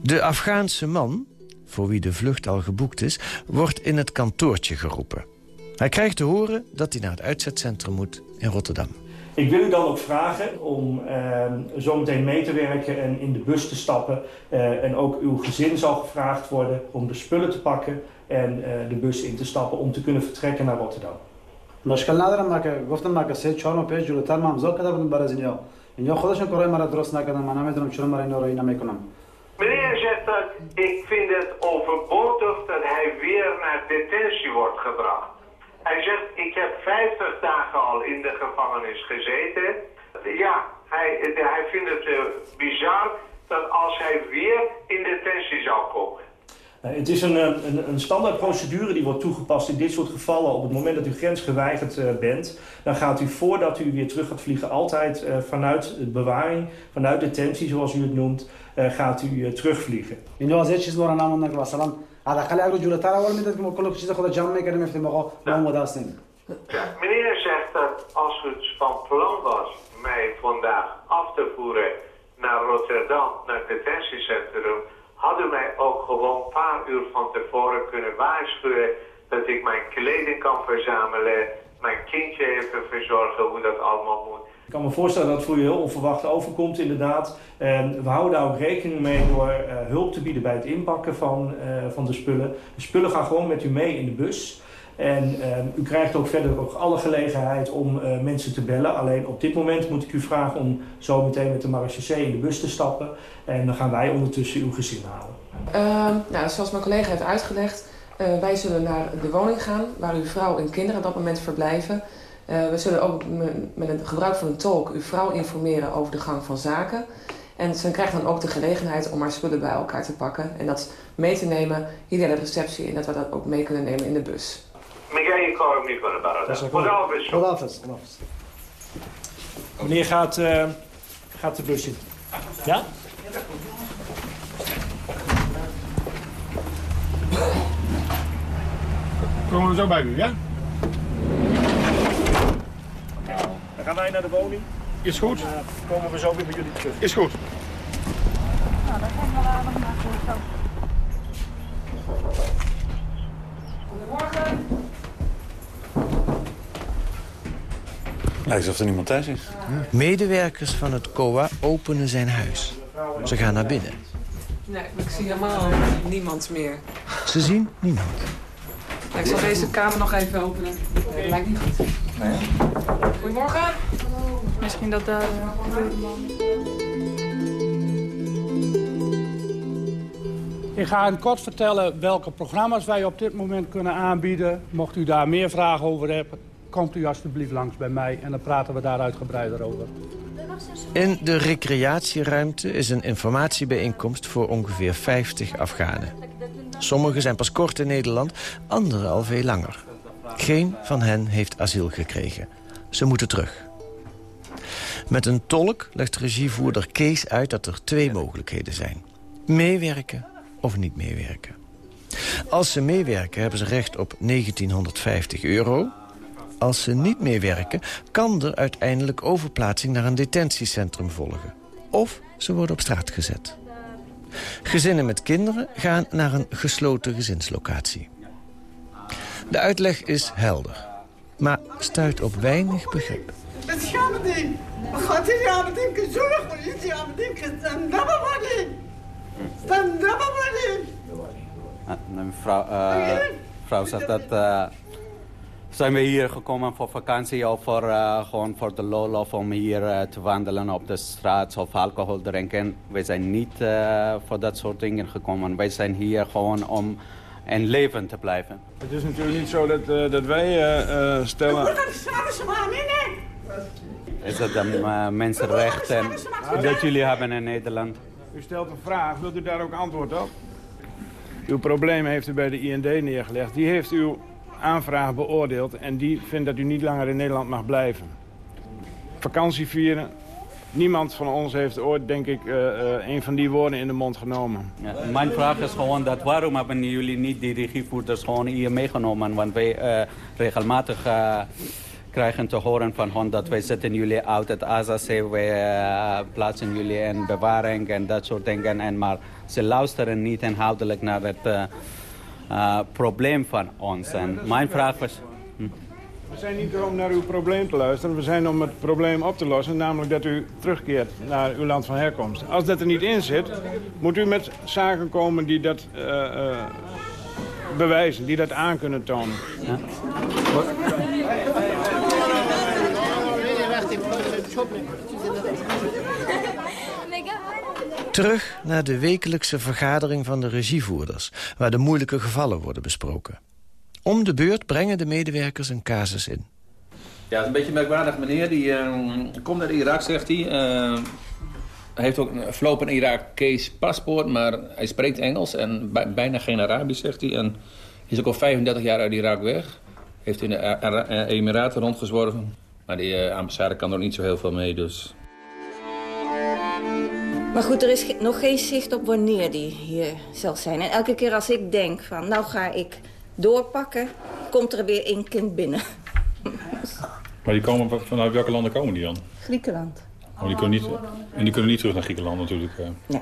Speaker 17: De Afghaanse man, voor wie de vlucht al geboekt is... wordt in het kantoortje geroepen. Hij krijgt te horen dat hij naar het uitzetcentrum moet in Rotterdam.
Speaker 21: Ik wil u dan ook vragen om uh, zometeen mee te werken en in de bus te stappen. Uh, en ook uw gezin zal gevraagd worden om de spullen te pakken en uh, de bus in te stappen om te kunnen vertrekken naar Rotterdam.
Speaker 31: مشکل ندارم ما که گفتم ما که سه چهار ماه پیش جلوتر ما امضا کرده بودیم برای اینجا اینجا خودشون کارهای مرا درست نکردن من نمیدونم چرا مرا اینا رو اینا میکنم
Speaker 32: Meneer zegt dat ik vind het overbodig dat hij weer naar detentie wordt gebracht. Hij zegt, ik heb 50 dagen al in de gevangenis gezeten. Ja, hij, hij vindt het eh, bizar dat als hij weer in detentie zou komen.
Speaker 21: Eh, het is een, eh, een, een standaard procedure die wordt toegepast in dit soort gevallen. Op het moment dat u grens geweigerd bent, dan gaat u voordat u weer terug gaat vliegen altijd vanuit bewaring, vanuit detentie zoals u het noemt, gaat u terugvliegen.
Speaker 31: In از چیز دارن نموندن که مثلا حداقل اگر جلوتر اول میداد که ما کل چیز خود جمع میکردیم میفتیم آقا ما اومده هستیم
Speaker 32: Meneer zegt dat als het van plan was mij vandaag af te voeren naar Rotterdam, naar het detentiecentrum, hadden mij ook gewoon een paar uur van tevoren kunnen waarschuwen dat ik mijn kleding kan verzamelen, mijn kindje even verzorgen, hoe dat allemaal moet.
Speaker 21: Ik kan me voorstellen dat het voor je heel onverwacht overkomt, inderdaad. En we houden daar ook rekening mee door uh, hulp te bieden bij het inpakken van, uh, van de spullen. De spullen gaan gewoon met u mee in de bus. En uh, u krijgt ook verder ook alle gelegenheid om mensen te bellen. Alleen op dit moment moet ik u vragen om zo meteen met de marechaussee in de bus te stappen. En dan gaan wij ondertussen uw gezin halen.
Speaker 23: Uh, nou, zoals mijn collega heeft uitgelegd, wij zullen naar de woning gaan waar uw vrouw en kinderen op dat moment verblijven. Eh, we zullen ook met het gebruik van een tolk uw vrouw informeren over de gang van zaken. En ze krijgt dan ook de gelegenheid om haar spullen bij elkaar te pakken en dat mee te nemen hier naar de receptie en dat we dat ook mee kunnen nemen in de bus.
Speaker 21: Meneer gaat, uh, gaat de bus in. Ja?
Speaker 33: Komen we zo bij u, ja?
Speaker 21: Dan gaan wij naar de woning.
Speaker 33: Is goed.
Speaker 21: Dan uh, komen we zo weer bij jullie terug.
Speaker 33: Is goed.
Speaker 34: Nou, dan gaan we daar nog naar zo.
Speaker 23: Goedemorgen.
Speaker 15: Lijkt alsof er niemand thuis is.
Speaker 17: Medewerkers van het COA openen zijn huis. Ze gaan naar binnen.
Speaker 23: Nee, ik zie helemaal niemand meer.
Speaker 17: Ze zien niemand.
Speaker 23: Ik zal deze kamer nog even openen. Nee, dat lijkt niet goed.
Speaker 33: Nee.
Speaker 23: Goedemorgen.
Speaker 16: Misschien dat daar uh, man...
Speaker 35: Ik ga in kort vertellen welke programma's wij op dit moment kunnen aanbieden. Mocht u daar meer vragen over hebben, komt u alstublieft langs bij mij en dan praten we daar uitgebreider over.
Speaker 17: In de recreatieruimte is een informatiebijeenkomst voor ongeveer 50 Afghanen. Sommigen zijn pas kort in Nederland, anderen al veel langer. Geen van hen heeft asiel gekregen. Ze moeten terug. Met een tolk legt regievoerder Kees uit dat er twee mogelijkheden zijn. Meewerken of niet meewerken. Als ze meewerken hebben ze recht op 1950 euro. Als ze niet meewerken kan er uiteindelijk overplaatsing naar een detentiecentrum volgen. Of ze worden op straat gezet. Gezinnen met kinderen gaan naar een gesloten gezinslocatie. De uitleg is helder, maar stuit op weinig begrip.
Speaker 36: Mevrouw, uh, mevrouw zegt dat... Uh, zijn we hier gekomen voor vakantie of voor, uh, gewoon voor de lol of om hier uh, te wandelen op de straat of alcohol drinken. Wij zijn niet uh, voor dat soort dingen gekomen. Wij zijn hier gewoon om in leven te blijven.
Speaker 33: Het is natuurlijk niet zo dat, dat wij stellen...
Speaker 36: Is het een uh, mensenrecht en dat jullie hebben in Nederland?
Speaker 33: U stelt een vraag, wilt u daar ook antwoord op? Uw probleem heeft u bij de IND neergelegd. Die heeft uw aanvraag beoordeeld en die vindt dat u niet langer in Nederland mag blijven. Vakantie vieren. Niemand van ons heeft ooit, denk ik, uh, een van die woorden in de mond genomen.
Speaker 36: Mijn vraag is gewoon dat waarom hebben jullie niet die regievoerders gewoon hier meegenomen? Want wij uh, regelmatig krijgen te horen van hun dat wij zetten jullie uit het AZC, wij plaatsen jullie in bewaring en dat soort dingen. En, maar ze luisteren niet inhoudelijk naar het probleem van ons. En mijn vraag is...
Speaker 33: We zijn niet er om naar uw probleem te luisteren. We zijn om het probleem op te lossen. Namelijk dat u terugkeert naar uw land van herkomst. Als dat er niet in zit, moet u met zaken komen die dat uh, uh, bewijzen. Die dat aan kunnen tonen. Ja.
Speaker 17: Terug naar de wekelijkse vergadering van de regievoerders... waar de moeilijke gevallen worden besproken. Om de beurt brengen de medewerkers een casus in.
Speaker 37: Ja, het is een beetje een merkwaardig meneer. Die uh, komt uit Irak, zegt hij. Uh, hij heeft ook een verlopen Irakees paspoort, maar hij spreekt Engels en bijna geen Arabisch, zegt hij. En is ook al 35 jaar uit Irak weg. Heeft in de Emiraten rondgezworven. Maar die uh, ambassade kan er niet zo heel veel mee, dus...
Speaker 38: Maar goed, er is nog geen zicht op wanneer die hier zal zijn. En elke keer als ik denk van, nou ga ik doorpakken, komt er weer één kind binnen.
Speaker 39: Maar die komen, vanuit welke landen komen die dan?
Speaker 38: Griekenland.
Speaker 39: Oh, die kunnen niet, en die kunnen niet terug naar Griekenland natuurlijk.
Speaker 38: Nee.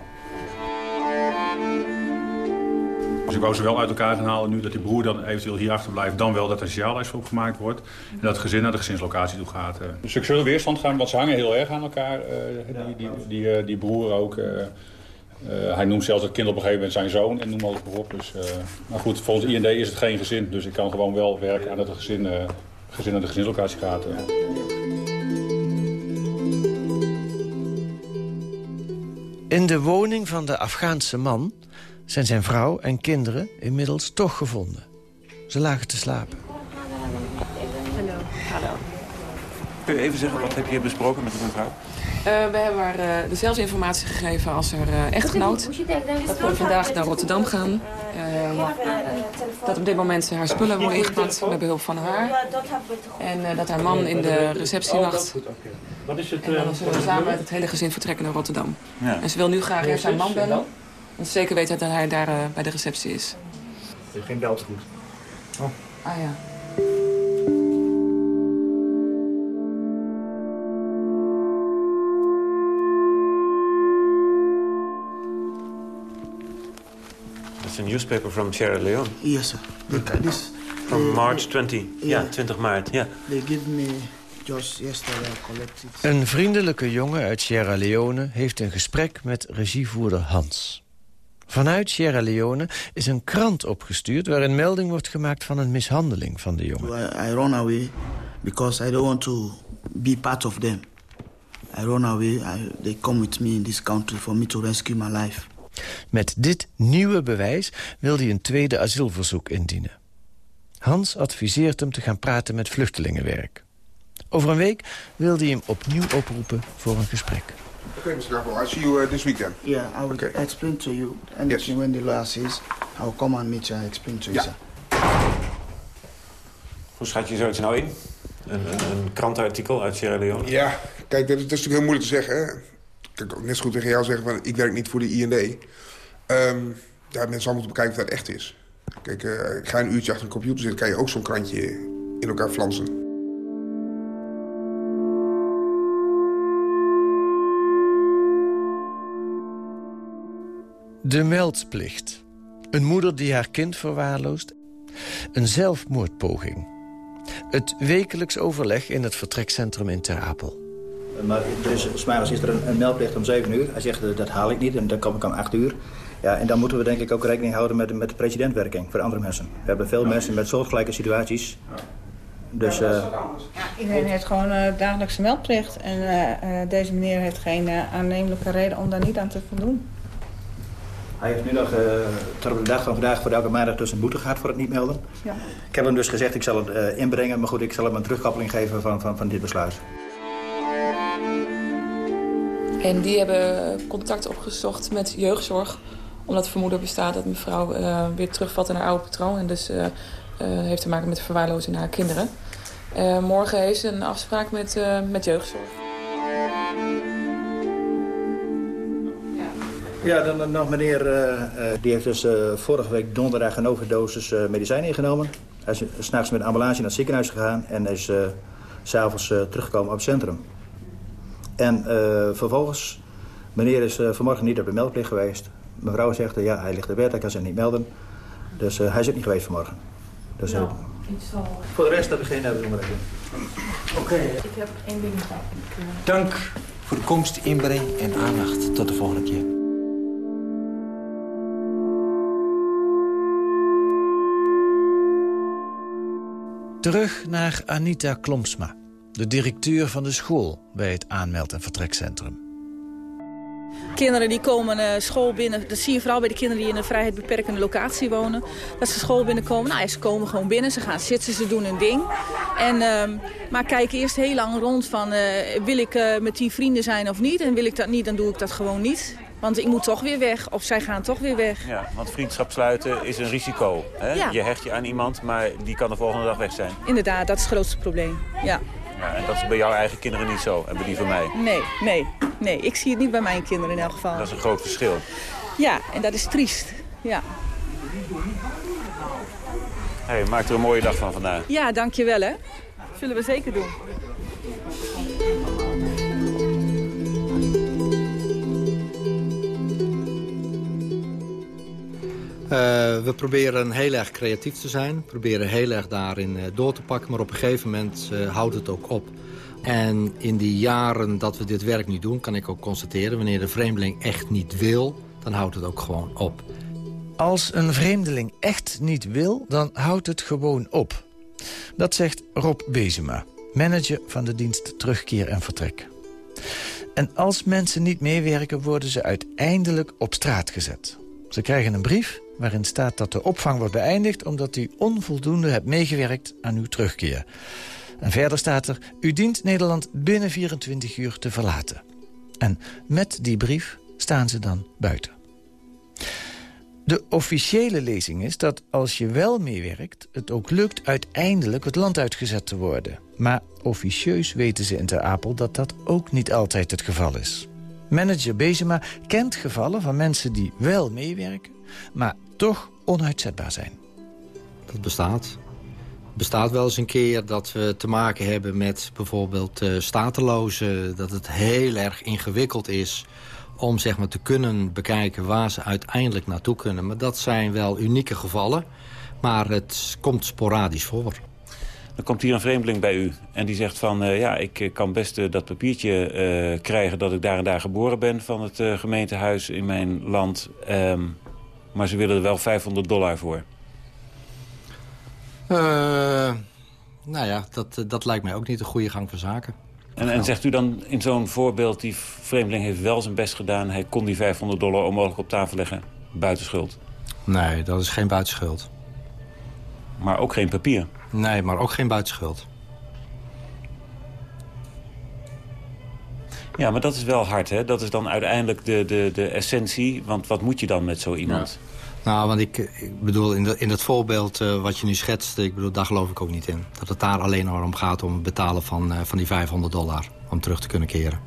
Speaker 39: Dus ik wou ze wel uit elkaar gaan halen nu dat die broer dan eventueel hier achterblijft. Dan wel dat er een sociaallijst voor opgemaakt wordt. En dat het gezin naar de gezinslocatie toe gaat. Dus seksuele weerstand gaan, want ze hangen heel erg aan elkaar. die, die, die, die broer ook. Uh, hij noemt zelfs het kind op een gegeven moment zijn zoon en noem maar op. Dus, uh, maar goed, volgens IND is het geen gezin. Dus ik kan gewoon wel werken aan dat het gezin, uh, gezin naar de gezinslocatie gaat.
Speaker 17: In de woning van de Afghaanse man zijn zijn vrouw en kinderen inmiddels toch gevonden. Ze lagen te slapen.
Speaker 40: Hallo. Hallo.
Speaker 15: Kun je even zeggen, wat heb je besproken met de mevrouw?
Speaker 23: Uh, we hebben haar uh, dezelfde informatie gegeven als haar uh, echtgenoot. Dat we vandaag naar Rotterdam gaan. dat op dit moment haar spullen worden ingepakt met behulp van haar. En dat haar man in de receptie wacht.
Speaker 39: Wat is het,
Speaker 23: en dan zullen we samen met het hele gezin vertrekken naar Rotterdam. Ja. En ze wil nu graag eerst haar man bellen. Want ze zeker weten dat hij daar bij de receptie is.
Speaker 25: Geen beltegoed.
Speaker 23: Oh. Ah ja.
Speaker 15: It's a newspaper from Sierra Leone.
Speaker 41: Yes, sir. They, this,
Speaker 15: from they, March 20. Ja, yeah, 20 maart. Ja.
Speaker 41: They give me just yesterday collected.
Speaker 17: Een vriendelijke jongen uit Sierra Leone heeft een gesprek met regievoerder Hans. Vanuit Sierra Leone is een krant opgestuurd... waarin melding wordt gemaakt van een mishandeling van de jongen.
Speaker 41: I, I run away because I don't want to be part of them. I run away. I, they come with me in this country for me to rescue my life.
Speaker 17: Met dit nieuwe bewijs wil hij een tweede asielverzoek indienen. Hans adviseert hem te gaan praten met vluchtelingenwerk. Over een week wil hij hem opnieuw oproepen voor een gesprek.
Speaker 19: Oké, okay, Mr. Grappel, I'll see you uh, this weekend.
Speaker 41: Yeah, I will okay. explain to you. And yes. when the last is, I will come and meet you and explain to you,
Speaker 15: ja. Hoe schat je zoiets nou in? Een, een, een krantenartikel uit Sierra Leone?
Speaker 19: Ja, kijk, dat is, dat is natuurlijk heel moeilijk te zeggen. Hè? Ik kan ook net zo goed tegen jou zeggen van ik werk niet voor de IND. Um, ja, mensen zal moeten bekijken of dat echt is. Kijk, uh, ik ga een uurtje achter een computer zitten, kan je ook zo'n krantje in elkaar flansen.
Speaker 17: De meldplicht. Een moeder die haar kind verwaarloost. Een zelfmoordpoging. Het wekelijks overleg in het vertrekcentrum in Ter Apel.
Speaker 25: Maar dus, smiddags is er een, een meldplicht om 7 uur. Hij zegt, dat haal ik niet en dan kom ik om 8 uur. Ja, en dan moeten we denk ik ook rekening houden met, met de presidentwerking voor andere mensen. We hebben veel mensen met soortgelijke situaties. Dus, uh...
Speaker 40: ja, iedereen heeft gewoon uh, dagelijkse meldplicht. En uh, deze meneer heeft geen aannemelijke reden om daar niet aan te voldoen.
Speaker 25: Hij heeft nu nog, op de dag van vandaag, voor elke maandag dus een boete gehad voor het niet melden. Ja. Ik heb hem dus gezegd, ik zal het inbrengen. Maar goed, ik zal hem een terugkoppeling geven van, van, van dit besluit.
Speaker 23: En die hebben contact opgezocht met jeugdzorg. Omdat vermoeden bestaat dat mevrouw uh, weer terugvalt in haar oude patroon. En dus uh, heeft te maken met de verwaarlozing naar haar kinderen. morgen heeft ze een afspraak met, met jeugdzorg.
Speaker 25: Ja, dan nog meneer, die heeft dus vorige week donderdag een overdosis medicijnen ingenomen. Hij is s'nachts met ambulance naar het ziekenhuis gegaan en is s'avonds teruggekomen op het centrum. En vervolgens, meneer is vanmorgen niet op de meldplicht geweest. Mevrouw zegt, ja, hij ligt in bed, hij kan zich niet melden. Dus hij is ook niet geweest vanmorgen. Dus,
Speaker 23: nou,
Speaker 25: Voor de rest heb ik geen bijzonderheden.
Speaker 21: Oké.
Speaker 23: Ik heb één ding.
Speaker 21: Dank voor de komst, inbreng en aandacht. Tot de volgende keer.
Speaker 17: Terug naar Anita Klomsma, de directeur van de school bij het aanmeld- en vertrekcentrum.
Speaker 16: Kinderen die komen uh, school binnen, dat zie je vooral bij de kinderen die in een vrijheid beperkende locatie wonen. Dat ze school binnenkomen, nou ja, ze komen gewoon binnen, ze gaan zitten, ze doen hun ding. En, uh, maar kijken eerst heel lang rond van, uh, wil ik uh, met die vrienden zijn of niet? En wil ik dat niet, dan doe ik dat gewoon niet. Want ik moet toch weer weg, of zij gaan toch weer weg.
Speaker 15: Ja, want vriendschap sluiten is een risico. Hè?
Speaker 16: Ja.
Speaker 15: Je hecht je aan iemand, maar die kan de volgende dag weg zijn.
Speaker 16: Inderdaad, dat is het grootste probleem, ja.
Speaker 15: Ja, en dat is bij jouw eigen kinderen niet zo, en bij die van mij.
Speaker 16: Nee, nee, nee. Ik zie het niet bij mijn kinderen in elk geval.
Speaker 15: Dat is een groot verschil.
Speaker 16: Ja, en dat is triest, ja.
Speaker 15: Hey, maak er een mooie dag van vandaag.
Speaker 16: Ja, dankjewel hè. Zullen we zeker doen.
Speaker 42: We proberen heel erg creatief te zijn. Proberen heel erg daarin uh, door te pakken. Maar op een gegeven moment uh, houdt het ook op. En in die jaren dat we dit werk niet doen... kan ik ook constateren... wanneer de vreemdeling echt niet wil... dan houdt het ook gewoon op.
Speaker 17: Als een vreemdeling echt niet wil, dan houdt het gewoon op. Dat zegt Rob Bezema, manager van de dienst Terugkeer en Vertrek. En als mensen niet meewerken, worden ze uiteindelijk op straat gezet. Ze krijgen een brief waarin staat dat de opvang wordt beëindigd... omdat u onvoldoende hebt meegewerkt aan uw terugkeer. En verder staat er... u dient Nederland binnen 24 uur te verlaten. En met die brief staan ze dan buiten. De officiële lezing is dat als je wel meewerkt... het ook lukt uiteindelijk het land uitgezet te worden. Maar officieus weten ze in Ter Apel dat dat ook niet altijd het geval is. Manager Bezema kent gevallen van mensen die wel meewerken... maar toch onuitzetbaar zijn.
Speaker 42: Dat bestaat. Het bestaat wel eens een keer dat we te maken hebben met bijvoorbeeld uh, statelozen. Dat het heel erg ingewikkeld is om zeg maar, te kunnen bekijken waar ze uiteindelijk naartoe kunnen. Maar dat zijn wel unieke gevallen. Maar het komt sporadisch voor.
Speaker 15: Dan komt hier een vreemdeling bij u en die zegt van... Uh, ja, ik kan best uh, dat papiertje uh, krijgen dat ik daar en daar geboren ben... van het gemeentehuis in mijn land. Um, maar ze willen er wel 500 dollar voor.
Speaker 42: nou ja, dat, dat lijkt mij ook niet een goede gang van zaken.
Speaker 15: En, en zegt u dan in zo'n voorbeeld... die vreemdeling heeft wel zijn best gedaan... hij kon die 500 dollar onmogelijk op tafel leggen, buitenschuld?
Speaker 42: Nee, dat is geen buitenschuld.
Speaker 15: Maar ook geen papier?
Speaker 42: Nee, maar ook geen buitenschuld.
Speaker 15: Ja, maar dat is wel hard, hè? Dat is dan uiteindelijk de, de, de essentie. Want wat moet je dan met zo iemand?
Speaker 42: Ja. Nou, want ik, ik bedoel, in, de, in het voorbeeld uh, wat je nu schetst... Ik bedoel, daar geloof ik ook niet in. Dat het daar alleen maar om gaat om het betalen van, uh, van die 500 dollar. Om terug te kunnen keren.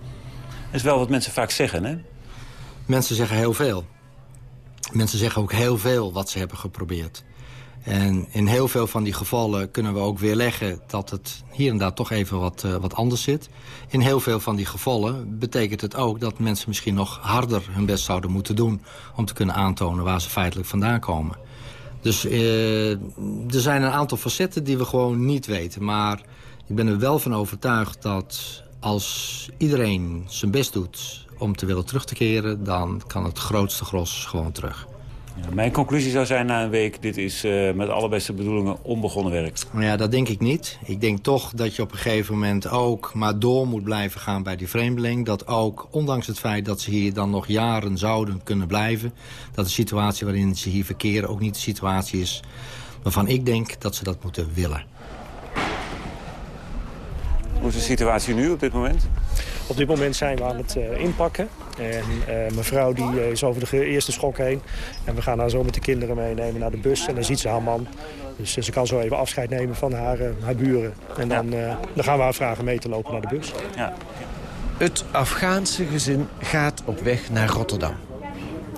Speaker 15: Dat is wel wat mensen vaak zeggen, hè?
Speaker 42: Mensen zeggen heel veel. Mensen zeggen ook heel veel wat ze hebben geprobeerd. En in heel veel van die gevallen kunnen we ook weerleggen... dat het hier en daar toch even wat, uh, wat anders zit. In heel veel van die gevallen betekent het ook... dat mensen misschien nog harder hun best zouden moeten doen... om te kunnen aantonen waar ze feitelijk vandaan komen. Dus uh, er zijn een aantal facetten die we gewoon niet weten. Maar ik ben er wel van overtuigd dat als iedereen zijn best doet... om te willen terug te keren, dan kan het grootste gros gewoon terug.
Speaker 15: Ja, mijn conclusie zou zijn na een week... dit is uh, met alle beste bedoelingen onbegonnen werk.
Speaker 42: Ja, dat denk ik niet. Ik denk toch dat je op een gegeven moment ook maar door moet blijven gaan bij die vreemdeling. Dat ook, ondanks het feit dat ze hier dan nog jaren zouden kunnen blijven... dat de situatie waarin ze hier verkeren ook niet de situatie is... waarvan ik denk dat ze dat moeten willen.
Speaker 15: Hoe is de situatie nu op dit moment?
Speaker 21: Op dit moment zijn we aan het inpakken. En mevrouw die is over de eerste schok heen. En we gaan haar zo met de kinderen meenemen naar de bus. En dan ziet ze haar man. Dus ze kan zo even afscheid nemen van haar, haar buren. En dan, dan gaan we haar vragen mee te lopen naar de bus.
Speaker 15: Ja.
Speaker 17: Het Afghaanse gezin gaat op weg naar Rotterdam.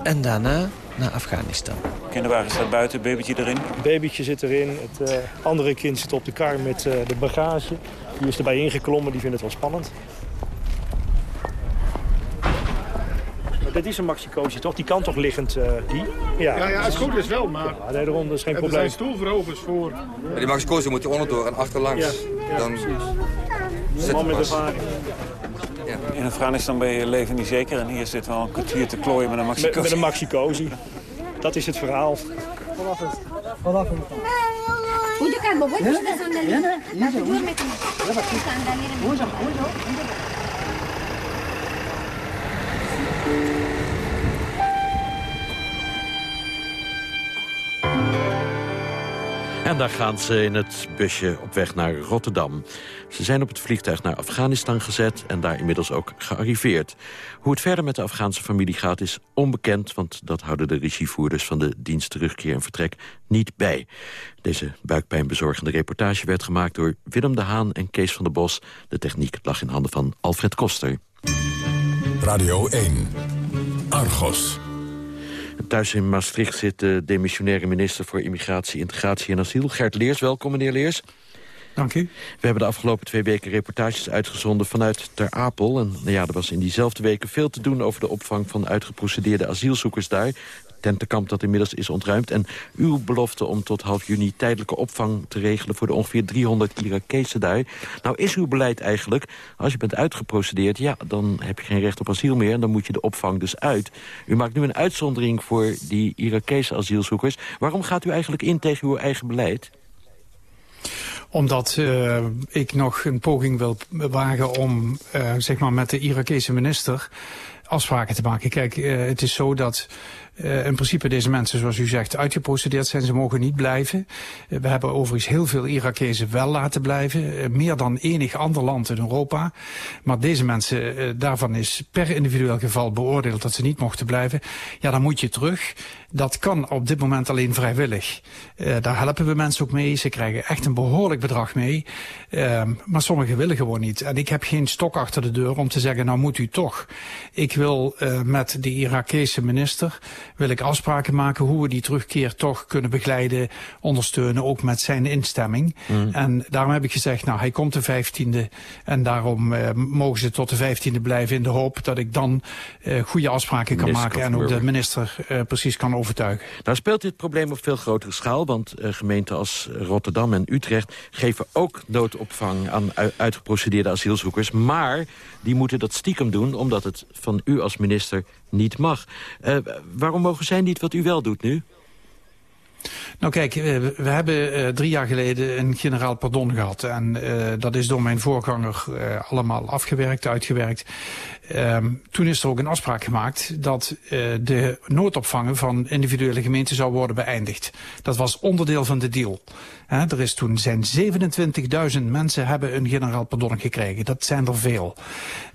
Speaker 17: En daarna naar Afghanistan.
Speaker 15: Kinderwagen staat buiten, babytje erin?
Speaker 21: Het babytje zit erin. Het uh, andere kind zit op de kar met uh, de bagage. Die is erbij ingeklommen, die vindt het wel spannend. Maar dit is een maxicootje, toch? Die kan toch liggend, uh, die?
Speaker 22: Ja, ja, ja het goed is wel, maar...
Speaker 21: Ja, nee, daarom, is geen
Speaker 22: er
Speaker 21: probleem.
Speaker 22: Er zijn stoelverhogers voor...
Speaker 43: Maar die maxicootje moet je onderdoor en achterlangs.
Speaker 21: Ja, ja
Speaker 43: dan
Speaker 21: precies. Een man met ervaring.
Speaker 15: In Afghanistan ben je leven niet zeker. En hier zit wel een kwartier te klooien met een maxicosi.
Speaker 21: Met, met een maxicosi. Dat is het verhaal.
Speaker 14: En daar gaan ze in het busje op weg naar Rotterdam. Ze zijn op het vliegtuig naar Afghanistan gezet en daar inmiddels ook gearriveerd. Hoe het verder met de Afghaanse familie gaat is onbekend... want dat houden de regievoerders van de dienst terugkeer en vertrek niet bij. Deze buikpijnbezorgende reportage werd gemaakt door Willem de Haan en Kees van der Bos. De techniek lag in handen van Alfred Koster.
Speaker 44: Radio 1. Argos.
Speaker 14: Thuis in Maastricht zit de demissionaire minister voor Immigratie, Integratie en Asiel. Gert Leers, welkom meneer Leers.
Speaker 45: Dank u.
Speaker 14: We hebben de afgelopen twee weken reportages uitgezonden vanuit Ter Apel. En nou ja, er was in diezelfde weken veel te doen over de opvang van uitgeprocedeerde asielzoekers daar tentenkamp dat inmiddels is ontruimd. En uw belofte om tot half juni tijdelijke opvang te regelen... voor de ongeveer 300 Irakezen daar. Nou is uw beleid eigenlijk, als je bent uitgeprocedeerd... ja, dan heb je geen recht op asiel meer en dan moet je de opvang dus uit. U maakt nu een uitzondering voor die Irakese asielzoekers. Waarom gaat u eigenlijk in tegen uw eigen beleid?
Speaker 45: Omdat uh, ik nog een poging wil wagen om uh, zeg maar met de Irakese minister afspraken te maken. Kijk, uh, het is zo dat uh, in principe deze mensen, zoals u zegt, uitgeprocedeerd zijn. Ze mogen niet blijven. Uh, we hebben overigens heel veel Irakezen wel laten blijven. Uh, meer dan enig ander land in Europa. Maar deze mensen, daarvan is per individueel geval beoordeeld dat ze niet mochten blijven. Ja, dan moet je terug. Dat kan op dit moment alleen vrijwillig. daar helpen we mensen ook mee. Ze krijgen echt een behoorlijk bedrag mee. maar sommigen willen gewoon niet. En ik heb geen stok achter de deur om te zeggen, nou moet u toch. Ik wil met de Irakese minister wil ik afspraken maken hoe we die terugkeer toch kunnen begeleiden, ondersteunen, ook met zijn instemming. Mm. En daarom heb ik gezegd, nou hij komt de 15e en daarom uh, mogen ze tot de 15e blijven in de hoop dat ik dan uh, goede afspraken kan maken en ook de minister uh, precies kan overtuigen.
Speaker 14: Nou speelt dit probleem op veel grotere schaal, want gemeenten als Rotterdam en Utrecht geven ook noodopvang aan uitgeprocedeerde asielzoekers, maar die moeten dat stiekem doen omdat het van u als minister niet mag. Uh, waarom mogen zij niet wat u wel doet nu?
Speaker 45: Nou kijk, we, we hebben uh, drie jaar geleden een generaal pardon gehad. En dat is door mijn voorganger allemaal afgewerkt, uitgewerkt. Um, toen is er ook een afspraak gemaakt dat de noodopvangen van individuele gemeenten zou worden beëindigd. Dat was onderdeel van de deal. Er is toen zijn 27.000 mensen hebben een generaal pardon gekregen. Dat zijn er veel.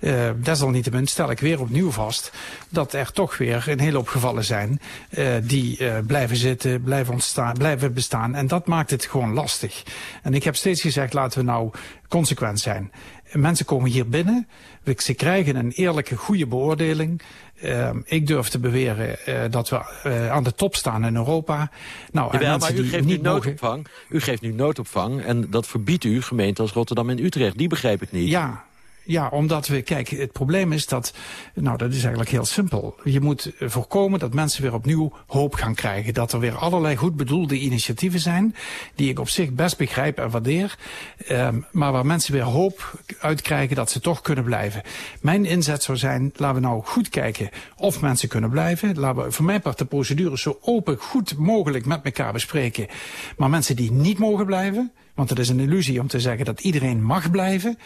Speaker 45: Uh, desalniettemin stel ik weer opnieuw vast dat er toch weer een hele hoop gevallen zijn uh, die uh, blijven zitten, blijven, blijven bestaan. En dat maakt het gewoon lastig. En ik heb steeds gezegd, laten we nou consequent zijn. Mensen komen hier binnen, ze krijgen een eerlijke, goede beoordeling. Uh, ik durf te beweren uh, dat we uh, aan de top staan in Europa.
Speaker 14: Nou, Jawel, en maar u geeft nu noodopvang. Mogen... U geeft nu noodopvang en dat verbiedt u gemeenten als Rotterdam en Utrecht. Die begrijp ik niet.
Speaker 45: Ja, ja, omdat we, kijk, het probleem is dat, nou dat is eigenlijk heel simpel. Je moet voorkomen dat mensen weer opnieuw hoop gaan krijgen. Dat er weer allerlei goed bedoelde initiatieven zijn, die ik op zich best begrijp en waardeer. Um, maar waar mensen weer hoop uitkrijgen dat ze toch kunnen blijven. Mijn inzet zou zijn, laten we nou goed kijken of mensen kunnen blijven. Laten we voor mijn part de procedure zo open, goed mogelijk met elkaar bespreken. Maar mensen die niet mogen blijven, want het is een illusie om te zeggen dat iedereen mag blijven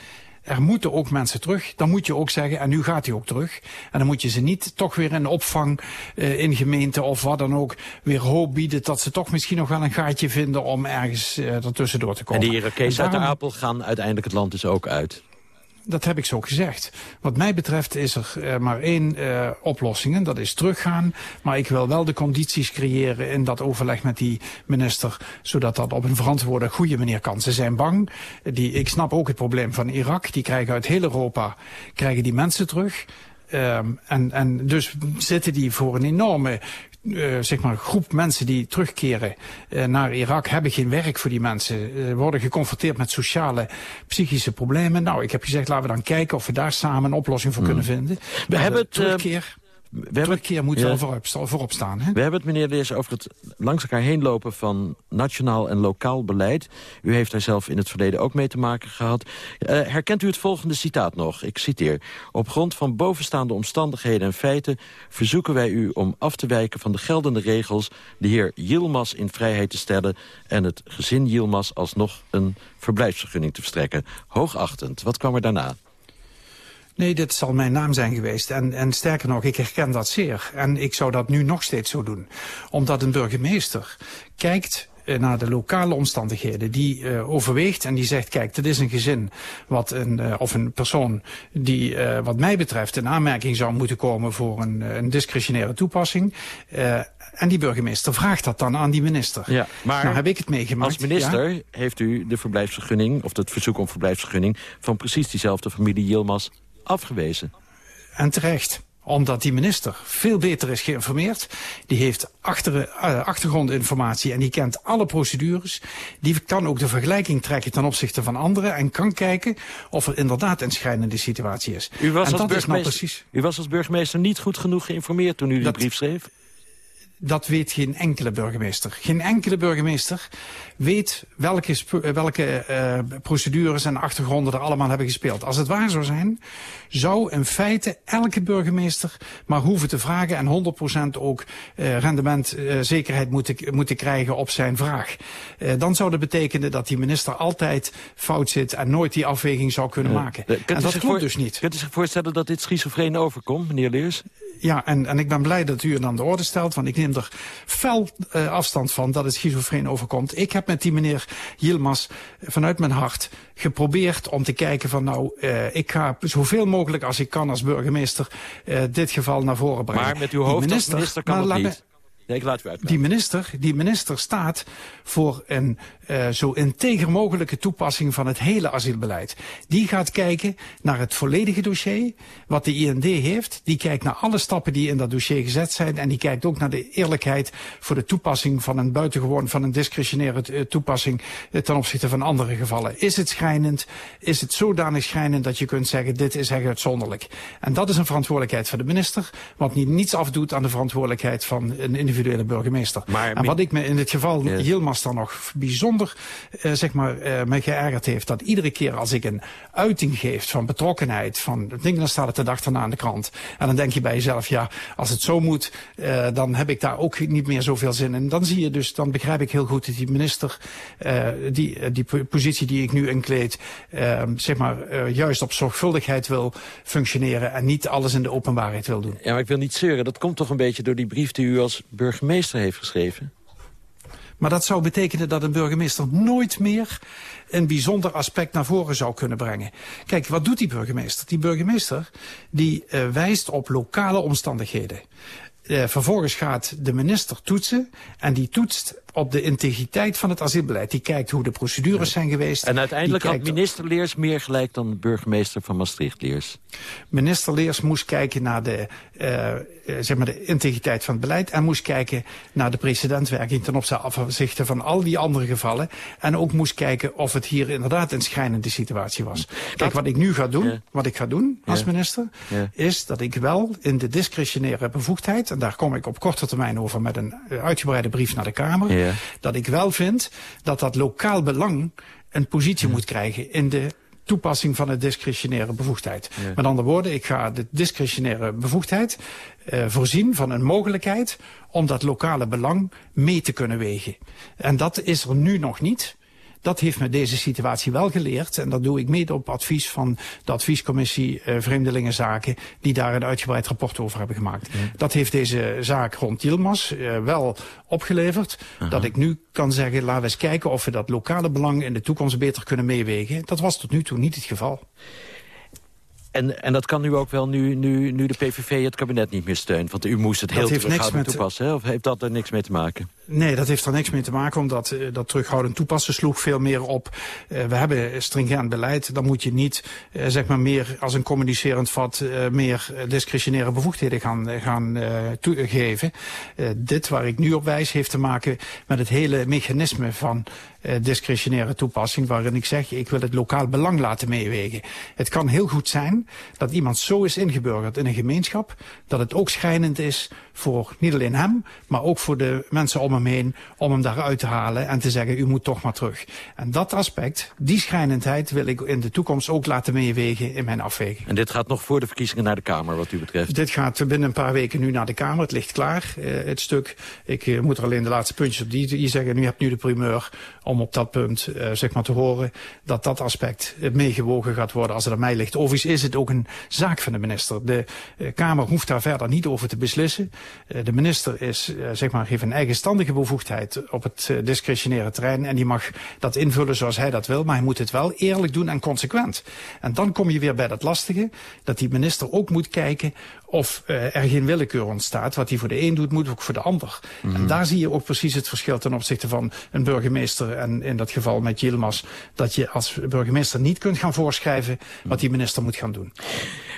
Speaker 45: er moeten ook mensen terug. Dan moet je ook zeggen, en nu gaat hij ook terug. En dan moet je ze niet toch weer in opvang uh, in gemeente of wat dan ook weer hoop bieden dat ze toch misschien nog wel een gaatje vinden om ergens uh, ertussendoor te komen.
Speaker 14: En die Irakezen uit de Apel gaan uiteindelijk het land dus ook uit?
Speaker 45: Dat heb ik zo gezegd. Wat mij betreft is er uh, maar één uh, oplossing en dat is teruggaan. Maar ik wil wel de condities creëren in dat overleg met die minister... zodat dat op een verantwoorde, goede manier kan. Ze zijn bang. Die, ik snap ook het probleem van Irak. Die krijgen uit heel Europa krijgen die mensen terug... Um, en, en dus zitten die voor een enorme uh, zeg maar, groep mensen die terugkeren uh, naar Irak hebben geen werk voor die mensen. Uh, worden geconfronteerd met sociale, psychische problemen. Nou, ik heb gezegd, laten we dan kijken of we daar samen een oplossing voor mm. kunnen vinden.
Speaker 14: We hebben het...
Speaker 45: Terugkeer, we moet wel voorop, voorop staan. Hè?
Speaker 14: We hebben het, meneer Leers, over het langs elkaar heen lopen van nationaal en lokaal beleid. U heeft daar zelf in het verleden ook mee te maken gehad. Uh, herkent u het volgende citaat nog? Ik citeer. Op grond van bovenstaande omstandigheden en feiten... verzoeken wij u om af te wijken van de geldende regels... de heer Yilmaz in vrijheid te stellen... en het gezin Yilmaz alsnog een verblijfsvergunning te verstrekken. Hoogachtend. Wat kwam er daarna?
Speaker 45: Nee, dit zal mijn naam zijn geweest. En, en sterker nog, ik herken dat zeer. En ik zou dat nu nog steeds zo doen. Omdat een burgemeester kijkt eh, naar de lokale omstandigheden. Die uh, overweegt en die zegt, kijk, dit is een gezin wat een, uh, of een persoon die uh, wat mij betreft in aanmerking zou moeten komen voor een, een discretionaire toepassing. en die burgemeester vraagt dat dan aan die minister.
Speaker 14: Ja, maar
Speaker 45: nou heb ik het meegemaakt.
Speaker 14: Als minister ja? heeft u de verblijfsvergunning, of het verzoek om verblijfsvergunning van precies diezelfde familie Yilmaz afgewezen.
Speaker 45: En terecht omdat die minister veel beter is geïnformeerd. Die heeft achter, uh, achtergrondinformatie en die kent alle procedures. Die kan ook de vergelijking trekken ten opzichte van anderen... en kan kijken of er inderdaad een schrijnende situatie is.
Speaker 14: U was,
Speaker 45: en
Speaker 14: als,
Speaker 45: dat
Speaker 14: burgemeester,
Speaker 45: is nou precies...
Speaker 14: u was als burgemeester niet goed genoeg geïnformeerd toen u die
Speaker 45: dat,
Speaker 14: brief schreef?
Speaker 45: Dat weet geen enkele burgemeester. Geen enkele burgemeester weet welke, welke uh, procedures en achtergronden er allemaal hebben gespeeld. Als het waar zou zijn, zou in feite elke burgemeester maar hoeven te vragen... en 100% ook uh, rendementzekerheid uh, moeten, moeten krijgen op zijn vraag. Dan zou dat betekenen dat die minister altijd fout zit... en nooit die afweging zou kunnen maken. en dat klopt dus niet.
Speaker 14: Kunt u zich voorstellen dat dit schizofreen overkomt, meneer Leers?
Speaker 45: Ja, en, en ik ben blij dat u het aan de orde stelt... want ik neem er fel afstand van dat het schizofreen overkomt. Ik heb met die meneer Yilmaz vanuit mijn hart geprobeerd om te kijken van nou, uh, ik ga zoveel mogelijk als ik kan als burgemeester uh, dit geval naar voren brengen.
Speaker 14: Maar met uw hoofd die minister, als minister kan dat niet. Nee, ik laat u uit.
Speaker 45: Die minister, die minister staat voor een uh, zo integer mogelijke toepassing van het hele asielbeleid. Die gaat kijken naar het volledige dossier, wat de IND heeft. Die kijkt naar alle stappen die in dat dossier gezet zijn. En die kijkt ook naar de eerlijkheid voor de toepassing van een buitengewoon, van een discretionaire toepassing ten opzichte van andere gevallen. Is het schrijnend? Is het zodanig schrijnend dat je kunt zeggen, dit is echt uitzonderlijk? En dat is een verantwoordelijkheid van de minister, wat niet niets afdoet aan de verantwoordelijkheid van een individuele burgemeester.
Speaker 14: Maar,
Speaker 45: en wat ik me in dit geval yes. Yilmaz dan nog bijzonder uh, zeg maar, uh, mij geërgerd heeft... dat iedere keer als ik een uiting geef van betrokkenheid... van dingen, dan staat het de dag daarna aan de krant. En dan denk je bij jezelf, ja, als het zo moet... Uh, dan heb ik daar ook niet meer zoveel zin in. Dan zie je dus, dan begrijp ik heel goed dat die minister... die, die positie die ik nu inkleed... zeg maar, juist op zorgvuldigheid wil functioneren... en niet alles in de openbaarheid wil doen.
Speaker 14: Ja, maar ik wil niet zeuren. Dat komt toch een beetje door die brief die u als burgemeester heeft geschreven?
Speaker 45: Maar dat zou betekenen dat een burgemeester nooit meer een bijzonder aspect naar voren zou kunnen brengen. Kijk, wat doet die burgemeester? Die burgemeester die uh, wijst op lokale omstandigheden. Uh, vervolgens gaat de minister toetsen en die toetst op de integriteit van het asielbeleid. Die kijkt hoe de procedures zijn geweest.
Speaker 14: En uiteindelijk had minister Leers meer gelijk dan de burgemeester van Maastricht Leers.
Speaker 45: Minister Leers moest kijken naar de, uh, zeg maar de integriteit van het beleid... en moest kijken naar de precedentwerking ten opzichte van al die andere gevallen. En ook moest kijken of het hier inderdaad een schrijnende situatie was. Kijk, wat ik nu ga doen, ja. wat ik ga doen als ja. minister... Is dat ik wel in de discretionaire bevoegdheid... en daar kom ik op korte termijn over met een uitgebreide brief naar de Kamer... Dat ik wel vind dat dat lokaal belang een positie moet krijgen in de toepassing van de discretionaire bevoegdheid. Ja. Met andere woorden, ik ga de discretionaire bevoegdheid uh, voorzien van een mogelijkheid om dat lokale belang mee te kunnen wegen. En dat is er nu nog niet. Dat heeft me deze situatie wel geleerd. En dat doe ik mede op advies van de adviescommissie uh, Vreemdelingenzaken... die daar een uitgebreid rapport over hebben gemaakt. Ja. Dat heeft deze zaak rond Yilmaz uh, wel opgeleverd. Aha. Dat ik nu kan zeggen, laten we eens kijken of we dat lokale belang in de toekomst beter kunnen meewegen. Dat was tot nu toe niet het geval.
Speaker 14: En, en dat kan nu ook wel nu, nu, nu de PVV het kabinet niet meer steunt. Want u moest het heel terughoudend met... toepassen. Hè? Of heeft dat er niks mee te maken?
Speaker 45: Nee, dat heeft er niks mee te maken, omdat uh, dat terughoudend toepassen sloeg veel meer op. Uh, we hebben stringent beleid, dan moet je niet uh, zeg maar meer als een communicerend vat meer discretionaire bevoegdheden gaan, gaan geven. dit waar ik nu op wijs heeft te maken met het hele mechanisme van discretionaire toepassing... waarin ik zeg, ik wil het lokaal belang laten meewegen. Het kan heel goed zijn dat iemand zo is ingeburgerd in een gemeenschap... dat het ook schrijnend is voor niet alleen hem... maar ook voor de mensen om hem heen om hem daaruit te halen... en te zeggen, u moet toch maar terug. En dat aspect, die schrijnendheid... wil ik in de toekomst ook laten meewegen in mijn afweging.
Speaker 14: En dit gaat nog voor de verkiezingen naar de Kamer, wat u betreft?
Speaker 45: Dit gaat binnen een paar weken nu naar de Kamer. Het ligt klaar, uh, het stuk. Ik uh, moet er alleen de laatste puntjes op die, die zeggen... u hebt nu de primeur om op dat punt uh, zeg maar te horen dat dat aspect meegewogen gaat worden als het aan mij ligt. Overigens is het ook een zaak van de minister. De uh, Kamer hoeft daar verder niet over te beslissen. Uh, de minister is, zeg maar, heeft een eigenstandige bevoegdheid op het discretionaire terrein en die mag dat invullen zoals hij dat wil, maar hij moet het wel eerlijk doen en consequent. En dan kom je weer bij dat lastige, dat die minister ook moet kijken of uh, er geen willekeur ontstaat. Wat hij voor de een doet, moet ook voor de ander. Mm -hmm. En daar zie je ook precies het verschil ten opzichte van een burgemeester... en in dat geval met Yilmaz... dat je als burgemeester niet kunt gaan voorschrijven... wat die minister moet gaan doen.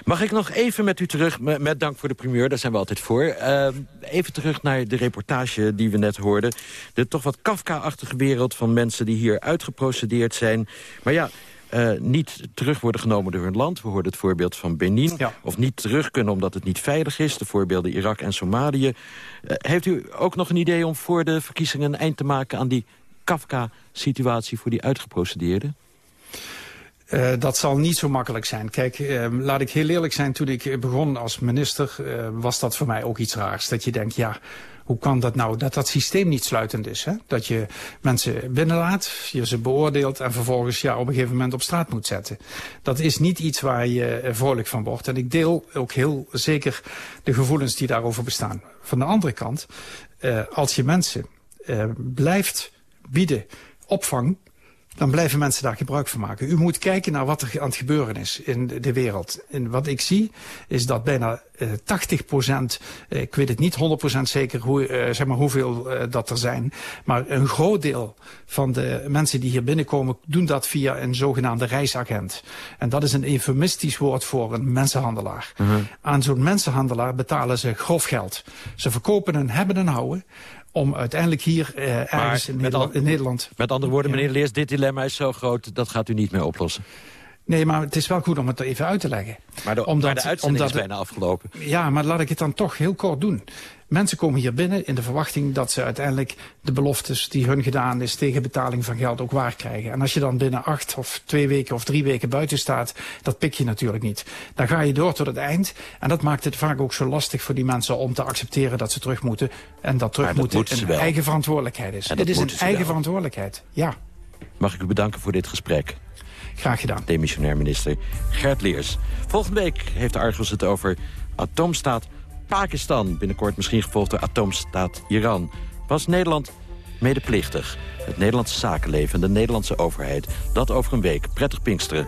Speaker 14: Mag ik nog even met u terug, met dank voor de primeur, daar zijn we altijd voor. Uh, even terug naar de reportage die we net hoorden. De toch wat Kafka-achtige wereld van mensen die hier uitgeprocedeerd zijn. Maar ja, uh, niet terug worden genomen door hun land. We hoorden het voorbeeld van Benin. Ja. Of niet terug kunnen omdat het niet veilig is. De voorbeelden Irak en Somalië. Uh, heeft u ook nog een idee om voor de verkiezingen een eind te maken... aan die Kafka-situatie voor die uitgeprocedeerden?
Speaker 45: Uh, dat zal niet zo makkelijk zijn. Kijk, uh, laat ik heel eerlijk zijn. Toen ik begon als minister uh, was dat voor mij ook iets raars. Dat je denkt, ja, hoe kan dat nou? Dat dat systeem niet sluitend is. Hè? Dat je mensen binnenlaat, je ze beoordeelt... en vervolgens ja, op een gegeven moment op straat moet zetten. Dat is niet iets waar je vrolijk van wordt. En ik deel ook heel zeker de gevoelens die daarover bestaan. Van de andere kant, uh, als je mensen uh, blijft bieden opvang dan blijven mensen daar gebruik van maken. U moet kijken naar wat er aan het gebeuren is in de wereld. En wat ik zie is dat bijna uh, 80 procent, uh, ik weet het niet 100 procent zeker hoe, uh, zeg maar hoeveel dat er zijn, maar een groot deel van de mensen die hier binnenkomen doen dat via een zogenaamde reisagent. En dat is een eufemistisch woord voor een mensenhandelaar. Uh -huh. Aan zo'n mensenhandelaar betalen ze grof geld. Ze verkopen en hebben en houden om uiteindelijk hier uh, ergens in Nederland, in Nederland...
Speaker 14: Met andere woorden, meneer Leers, dit dilemma is zo groot... dat gaat u niet meer oplossen.
Speaker 45: Nee, maar het is wel goed om het even uit te leggen.
Speaker 14: Maar de, omdat, maar de uitzending omdat, is bijna afgelopen.
Speaker 45: Ja, maar laat ik het dan toch heel kort doen. Mensen komen hier binnen in de verwachting dat ze uiteindelijk de beloftes die hun gedaan is tegen betaling van geld ook waar krijgen. En als je dan binnen acht of twee weken of drie weken buiten staat, dat pik je natuurlijk niet. Dan ga je door tot het eind. En dat maakt het vaak ook zo lastig voor die mensen om te accepteren dat ze terug moeten. En dat terug
Speaker 14: dat
Speaker 45: moeten een
Speaker 14: wel.
Speaker 45: eigen verantwoordelijkheid is. Dit is een eigen wel. verantwoordelijkheid, ja.
Speaker 14: Mag ik u bedanken voor dit gesprek.
Speaker 45: Graag gedaan.
Speaker 14: Demissionair minister Gert Leers. Volgende week heeft Argos het over atoomstaat Pakistan. Binnenkort misschien gevolgd door atoomstaat Iran. Was Nederland medeplichtig? Het Nederlandse zakenleven en de Nederlandse overheid. Dat over een week. Prettig Pinksteren.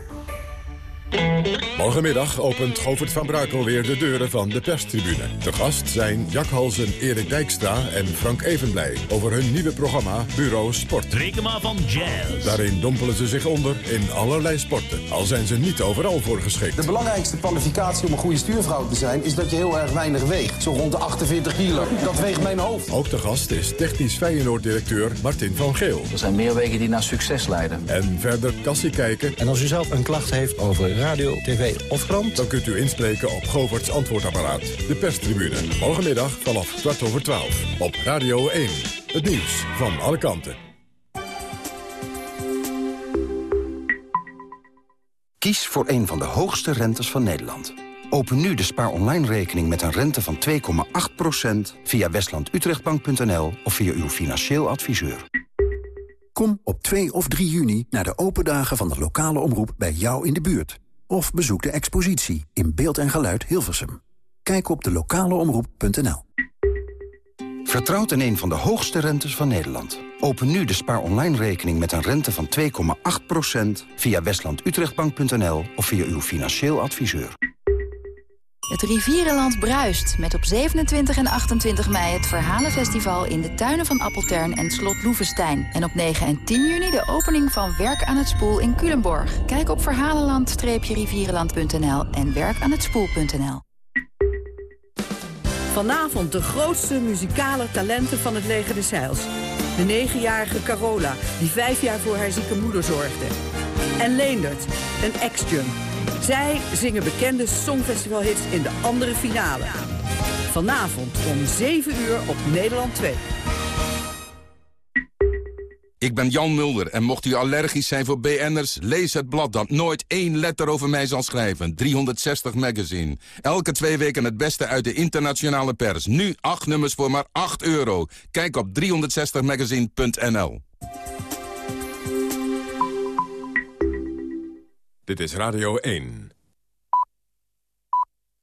Speaker 44: Morgenmiddag opent Govert van Brakel weer de deuren van de perstribune. De gast zijn Jack Halsen, Erik Dijkstra en Frank Evenblij... over hun nieuwe programma Bureau Sport.
Speaker 46: Rekema van Jazz.
Speaker 44: Daarin dompelen ze zich onder in allerlei sporten. Al zijn ze niet overal voor geschikt.
Speaker 47: De belangrijkste kwalificatie om een goede stuurvrouw te zijn... is dat je heel erg weinig weegt. Zo rond de 48 kilo. Dat weegt mijn hoofd.
Speaker 44: Ook de gast is technisch Feyenoord-directeur Martin van Geel.
Speaker 48: Er zijn meer wegen die naar succes leiden.
Speaker 44: En verder kassie kijken.
Speaker 49: En als u zelf een klacht heeft over radio, tv of krant...
Speaker 44: dan kunt u inspreken op Govert's antwoordapparaat. De perstribune. Morgenmiddag vanaf kwart over twaalf. Op Radio 1. Het nieuws van alle kanten.
Speaker 50: Kies voor een van de hoogste rentes van Nederland. Open nu de spaar online rekening met een rente van 2,8% via westlandutrechtbank.nl of via uw financieel adviseur.
Speaker 51: Kom op 2 of 3 juni naar de open dagen van de lokale omroep bij jou in de buurt. Of bezoek de expositie in beeld en geluid Hilversum. Kijk op de lokaleomroep.nl.
Speaker 50: Vertrouwt in een van de hoogste rentes van Nederland. Open nu de Spaar Online rekening met een rente van 2,8% via westlandutrechtbank.nl of via uw financieel adviseur.
Speaker 52: Het Rivierenland bruist met op 27 en 28 mei het Verhalenfestival in de tuinen van Appeltern en Slot Loevestein. En op 9 en 10 juni de opening van Werk aan het Spoel in Culemborg. Kijk op verhalenland-rivierenland.nl en werkaanhetspoel.nl.
Speaker 46: Vanavond de grootste muzikale talenten van het leger des Zeils. De negenjarige Carola, die vijf jaar voor haar zieke moeder zorgde. En Leendert, een ex-junk. Zij zingen bekende songfestivalhits in de andere finale. Vanavond om 7 uur op Nederland 2.
Speaker 53: Ik ben Jan Mulder en mocht u allergisch zijn voor BN'ers... lees het blad dat nooit één letter over mij zal schrijven. 360 Magazine. Elke twee weken het beste uit de internationale pers. Nu acht nummers voor maar 8 euro. Kijk op 360magazine.nl.
Speaker 44: Dit is Radio 1.